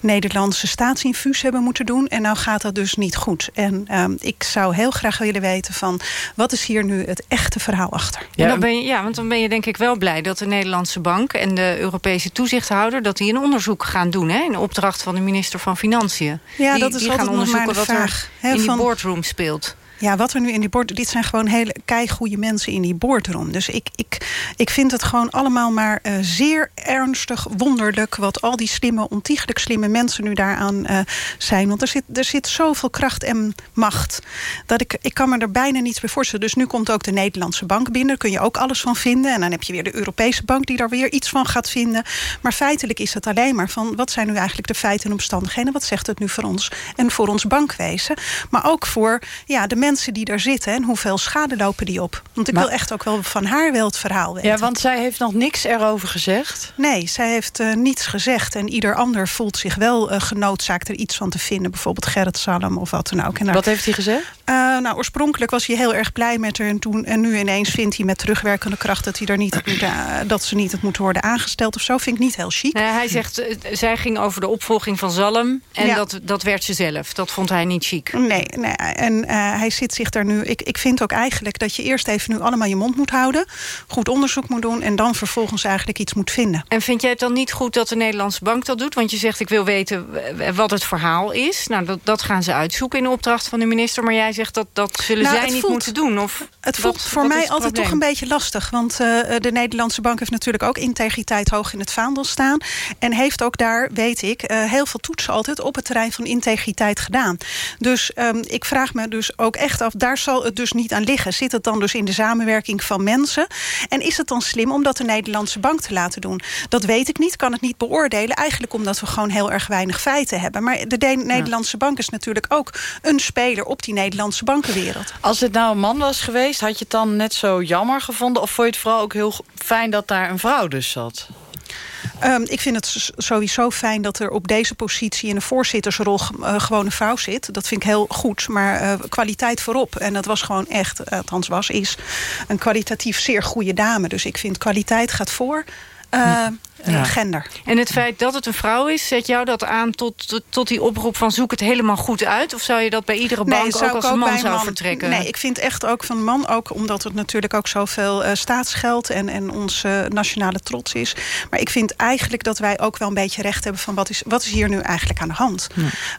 Nederlandse staatsinfuus hebben moeten doen. En nou gaat dat dus niet goed. En ehm, ik zou heel graag willen weten van... wat is hier nu het echte verhaal achter? Ja, dan ben je, ja, want dan ben je denk ik wel blij dat de Nederlandse Bank en de Europese toezichthouder dat die een onderzoek gaan doen, hè, in opdracht van de minister van Financiën. Ja, die, dat is die gaan onderzoeken de wat vraag, er hè, in die van- boardroom speelt. Ja, wat er nu in die board... Dit zijn gewoon hele keigoede mensen in die boardroom. Dus ik, ik, ik vind het gewoon allemaal maar eh, zeer ernstig, wonderlijk... wat al die slimme, ontiegelijk slimme mensen nu daaraan eh, zijn. Want er zit, er zit zoveel kracht en macht... dat ik, ik kan me er bijna niets bij voorstellen. Dus nu komt ook de Nederlandse bank binnen. Daar kun je ook alles van vinden. En dan heb je weer de Europese bank die daar weer iets van gaat vinden. Maar feitelijk is het alleen maar van... wat zijn nu eigenlijk de feiten en omstandigheden? Wat zegt het nu voor ons en voor ons bankwezen? Maar ook voor ja, de mensen die daar zitten... en hoeveel schade lopen die op. Want ik Maar- wil echt ook wel van haar wel het verhaal weten. Ja, want zij heeft nog niks erover gezegd. Nee, zij heeft eh, niets gezegd. En ieder ander voelt zich wel eh, genoodzaakt er iets van te vinden. Bijvoorbeeld Gerrit Salm of wat dan ook. En daar- Wat heeft hij gezegd? Eh, nou, oorspronkelijk was hij heel erg blij met haar. En, toen, en nu ineens vindt hij met terugwerkende kracht... dat, hij er niet moet, (clears throat) dat ze niet het moet worden aangesteld of zo. Vind ik niet heel chic. Nee, hij zegt, zij ging over de opvolging van Zalm. En Ja. dat, dat werd ze zelf. Dat vond hij niet chic. Nee, nee en eh, hij zit zich daar nu... Ik, ik vind ook eigenlijk dat je eerst even nu allemaal je mond moet houden. Goed onderzoek moet doen. En dan vervolgens eigenlijk iets moet vinden. En vind jij het dan niet goed dat de Nederlandse bank dat doet? Want je zegt, ik wil weten wat het verhaal is. Nou, dat, dat gaan ze uitzoeken in opdracht van de minister. Maar jij zegt dat dat zullen Nou, zij niet voelt- moeten doen. Of Het wat- voelt voor wat mij altijd toch een beetje lastig. Want eh, de Nederlandse bank heeft natuurlijk ook integriteit hoog in het vaandel staan. En heeft ook daar, weet ik, eh, heel veel toetsen altijd op het terrein van integriteit gedaan. Dus ehm, ik vraag me dus ook echt af, daar zal het dus niet aan liggen. Zit het dan dus in de samenwerking van mensen? En is het dan slim om dat de Nederlandse bank te laten doen? Dat weet ik niet, kan het niet beoordelen. Eigenlijk omdat we gewoon heel erg weinig feiten hebben. Maar de De- Nederlandse bank is natuurlijk ook een speler op die Nederlandse bankenwereld. Als het nou een man was geweest, had je het dan net zo jammer gevonden? Of vond je het vooral ook heel fijn dat daar een vrouw dus zat? Ehm, ik vind het sowieso fijn dat er op deze positie in de voorzittersrol eh, gewoon een vrouw zit. Dat vind ik heel goed, maar eh, kwaliteit voorop. En dat was gewoon echt, eh, althans was, is een kwalitatief zeer goede dame. Dus ik vind kwaliteit gaat voor eh, eh, gender. En het feit dat het een vrouw is, zet jou dat aan tot, tot, die oproep van zoek het helemaal goed uit? Of zou je dat bij iedere bank ook als een man bij zou vertrekken? Nee, ik vind echt ook van man, ook omdat het natuurlijk ook zoveel eh staatsgeld en, en onze nationale trots is. Maar ik vind eigenlijk dat wij ook wel een beetje recht hebben van wat is, wat is hier nu eigenlijk aan de hand?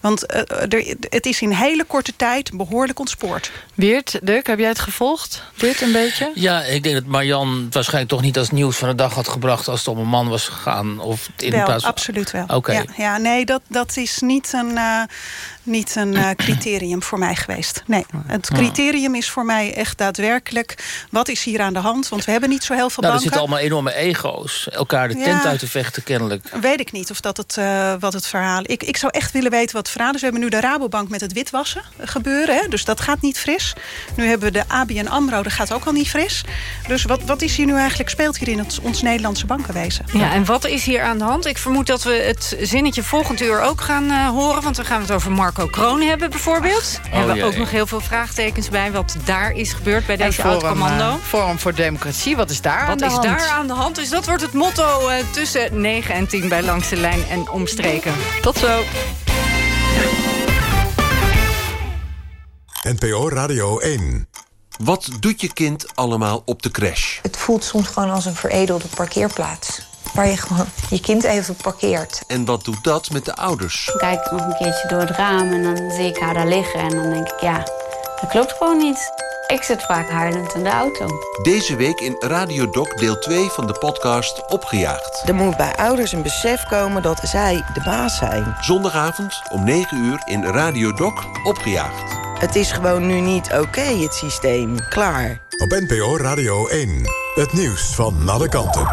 Want eh, er, het is in hele korte tijd behoorlijk ontspoord. Weert, Dirk, heb jij het gevolgd? Dit een beetje? Ja, ik denk dat Marjan het waarschijnlijk toch niet als nieuws van de dag had gebracht... als het om een man was gegaan. Of in wel, plaats absoluut wel. Oké. Ja, ja, nee, dat, dat is niet een, eh, niet een eh, (clears throat) criterium voor mij geweest. Nee, het criterium is voor mij echt daadwerkelijk... wat is hier aan de hand? Want we hebben niet zo heel veel Nou, er banken. zitten allemaal enorme ego's. Elkaar de Ja. tent uit te vechten, kennelijk. Weet ik niet of dat het, eh, wat het verhaal... Ik, ik zou echt willen weten wat het verhaal is. We hebben nu de Rabobank met het witwassen gebeuren. Hè? Dus dat gaat niet fris. Nu hebben we de ABN AMRO, dat gaat ook al niet fris. Dus wat, wat is hier nu eigenlijk speelt hier in het, ons Nederlandse bankenwezen? Ja, en wat is hier aan de hand? Ik vermoed dat we het zinnetje volgend uur ook gaan eh, horen. Want dan gaan we het over Marco Kroon hebben bijvoorbeeld. We hebben jee. ook nog heel veel vraagtekens bij wat daar is gebeurd bij deze Forum, oud-commando. eh, Forum voor Democratie, wat is daar aan Wat de is hand? daar aan de hand? Dus dat wordt het motto eh, tussen 9 en 10 bij Langs de Lijn en Omstreken. Tot zo. NPO Radio 1. Wat doet je kind allemaal op de crash? Het voelt soms gewoon als een veredelde parkeerplaats. Waar je gewoon je kind even parkeert. En wat doet dat met de ouders? Dan kijk ik nog een keertje door het raam en dan zie ik haar daar liggen. En dan denk ik, ja, dat klopt gewoon niet. Ik zit vaak huilend in de auto. Deze week in Radio Doc deel 2 van de podcast Opgejaagd. Er moet bij ouders een besef komen dat zij de baas zijn. Zondagavond om 9 uur in Radio Doc Opgejaagd. Het is gewoon nu niet oké, het systeem. Klaar. Op NPO Radio 1. Het nieuws van alle kanten.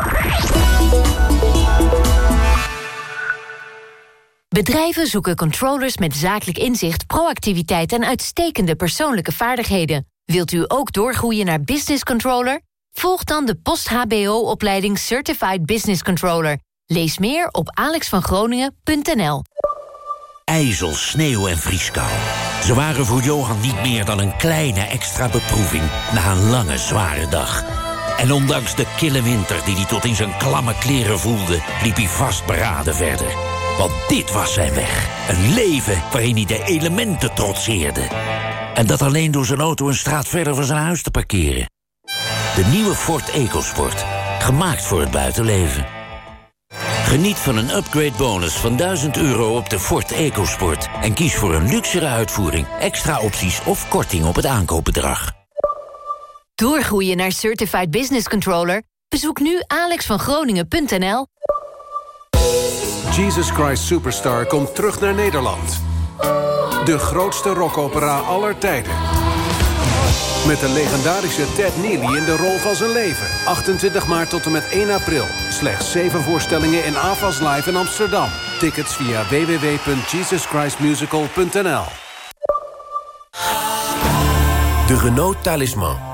Bedrijven zoeken controllers met zakelijk inzicht, proactiviteit en uitstekende persoonlijke vaardigheden. Wilt u ook doorgroeien naar business controller? Volg dan de post-HBO-opleiding Certified Business Controller. Lees meer op alexvangroningen.nl. IJzel, sneeuw en vrieskou. Ze waren voor Johan niet meer dan een kleine extra beproeving... na een lange, zware dag. En ondanks de kille winter die hij tot in zijn klamme kleren voelde... liep hij vastberaden verder. Want dit was zijn weg. Een leven waarin hij de elementen trotseerde. En dat alleen door zijn auto een straat verder van zijn huis te parkeren. De nieuwe Ford EcoSport. Gemaakt voor het buitenleven. Geniet van een upgrade bonus van 1000 euro op de Ford EcoSport. En kies voor een luxere uitvoering, extra opties of korting op het aankoopbedrag. Doorgroeien naar Certified Business Controller? Bezoek nu alexvangroningen.nl. Jesus Christ Superstar komt terug naar Nederland. De grootste rockopera aller tijden. Met de legendarische Ted Neely in de rol van zijn leven. 28 maart tot en met 1 april. Slechts 7 voorstellingen in AFAS Live in Amsterdam. Tickets via www.jesuschristmusical.nl De Renault Talisman.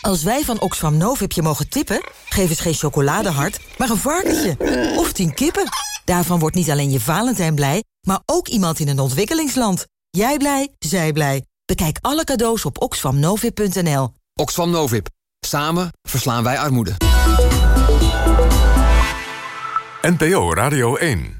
Als wij van Oxfam Novib je mogen tippen... geef eens geen chocoladehart, maar een varkentje. Of tien kippen. Daarvan wordt niet alleen je Valentijn blij... maar ook iemand in een ontwikkelingsland. Jij blij, zij blij. Bekijk alle cadeaus op oxfamnovib.nl. Oxfam Novib. Samen verslaan wij armoede. NPO Radio 1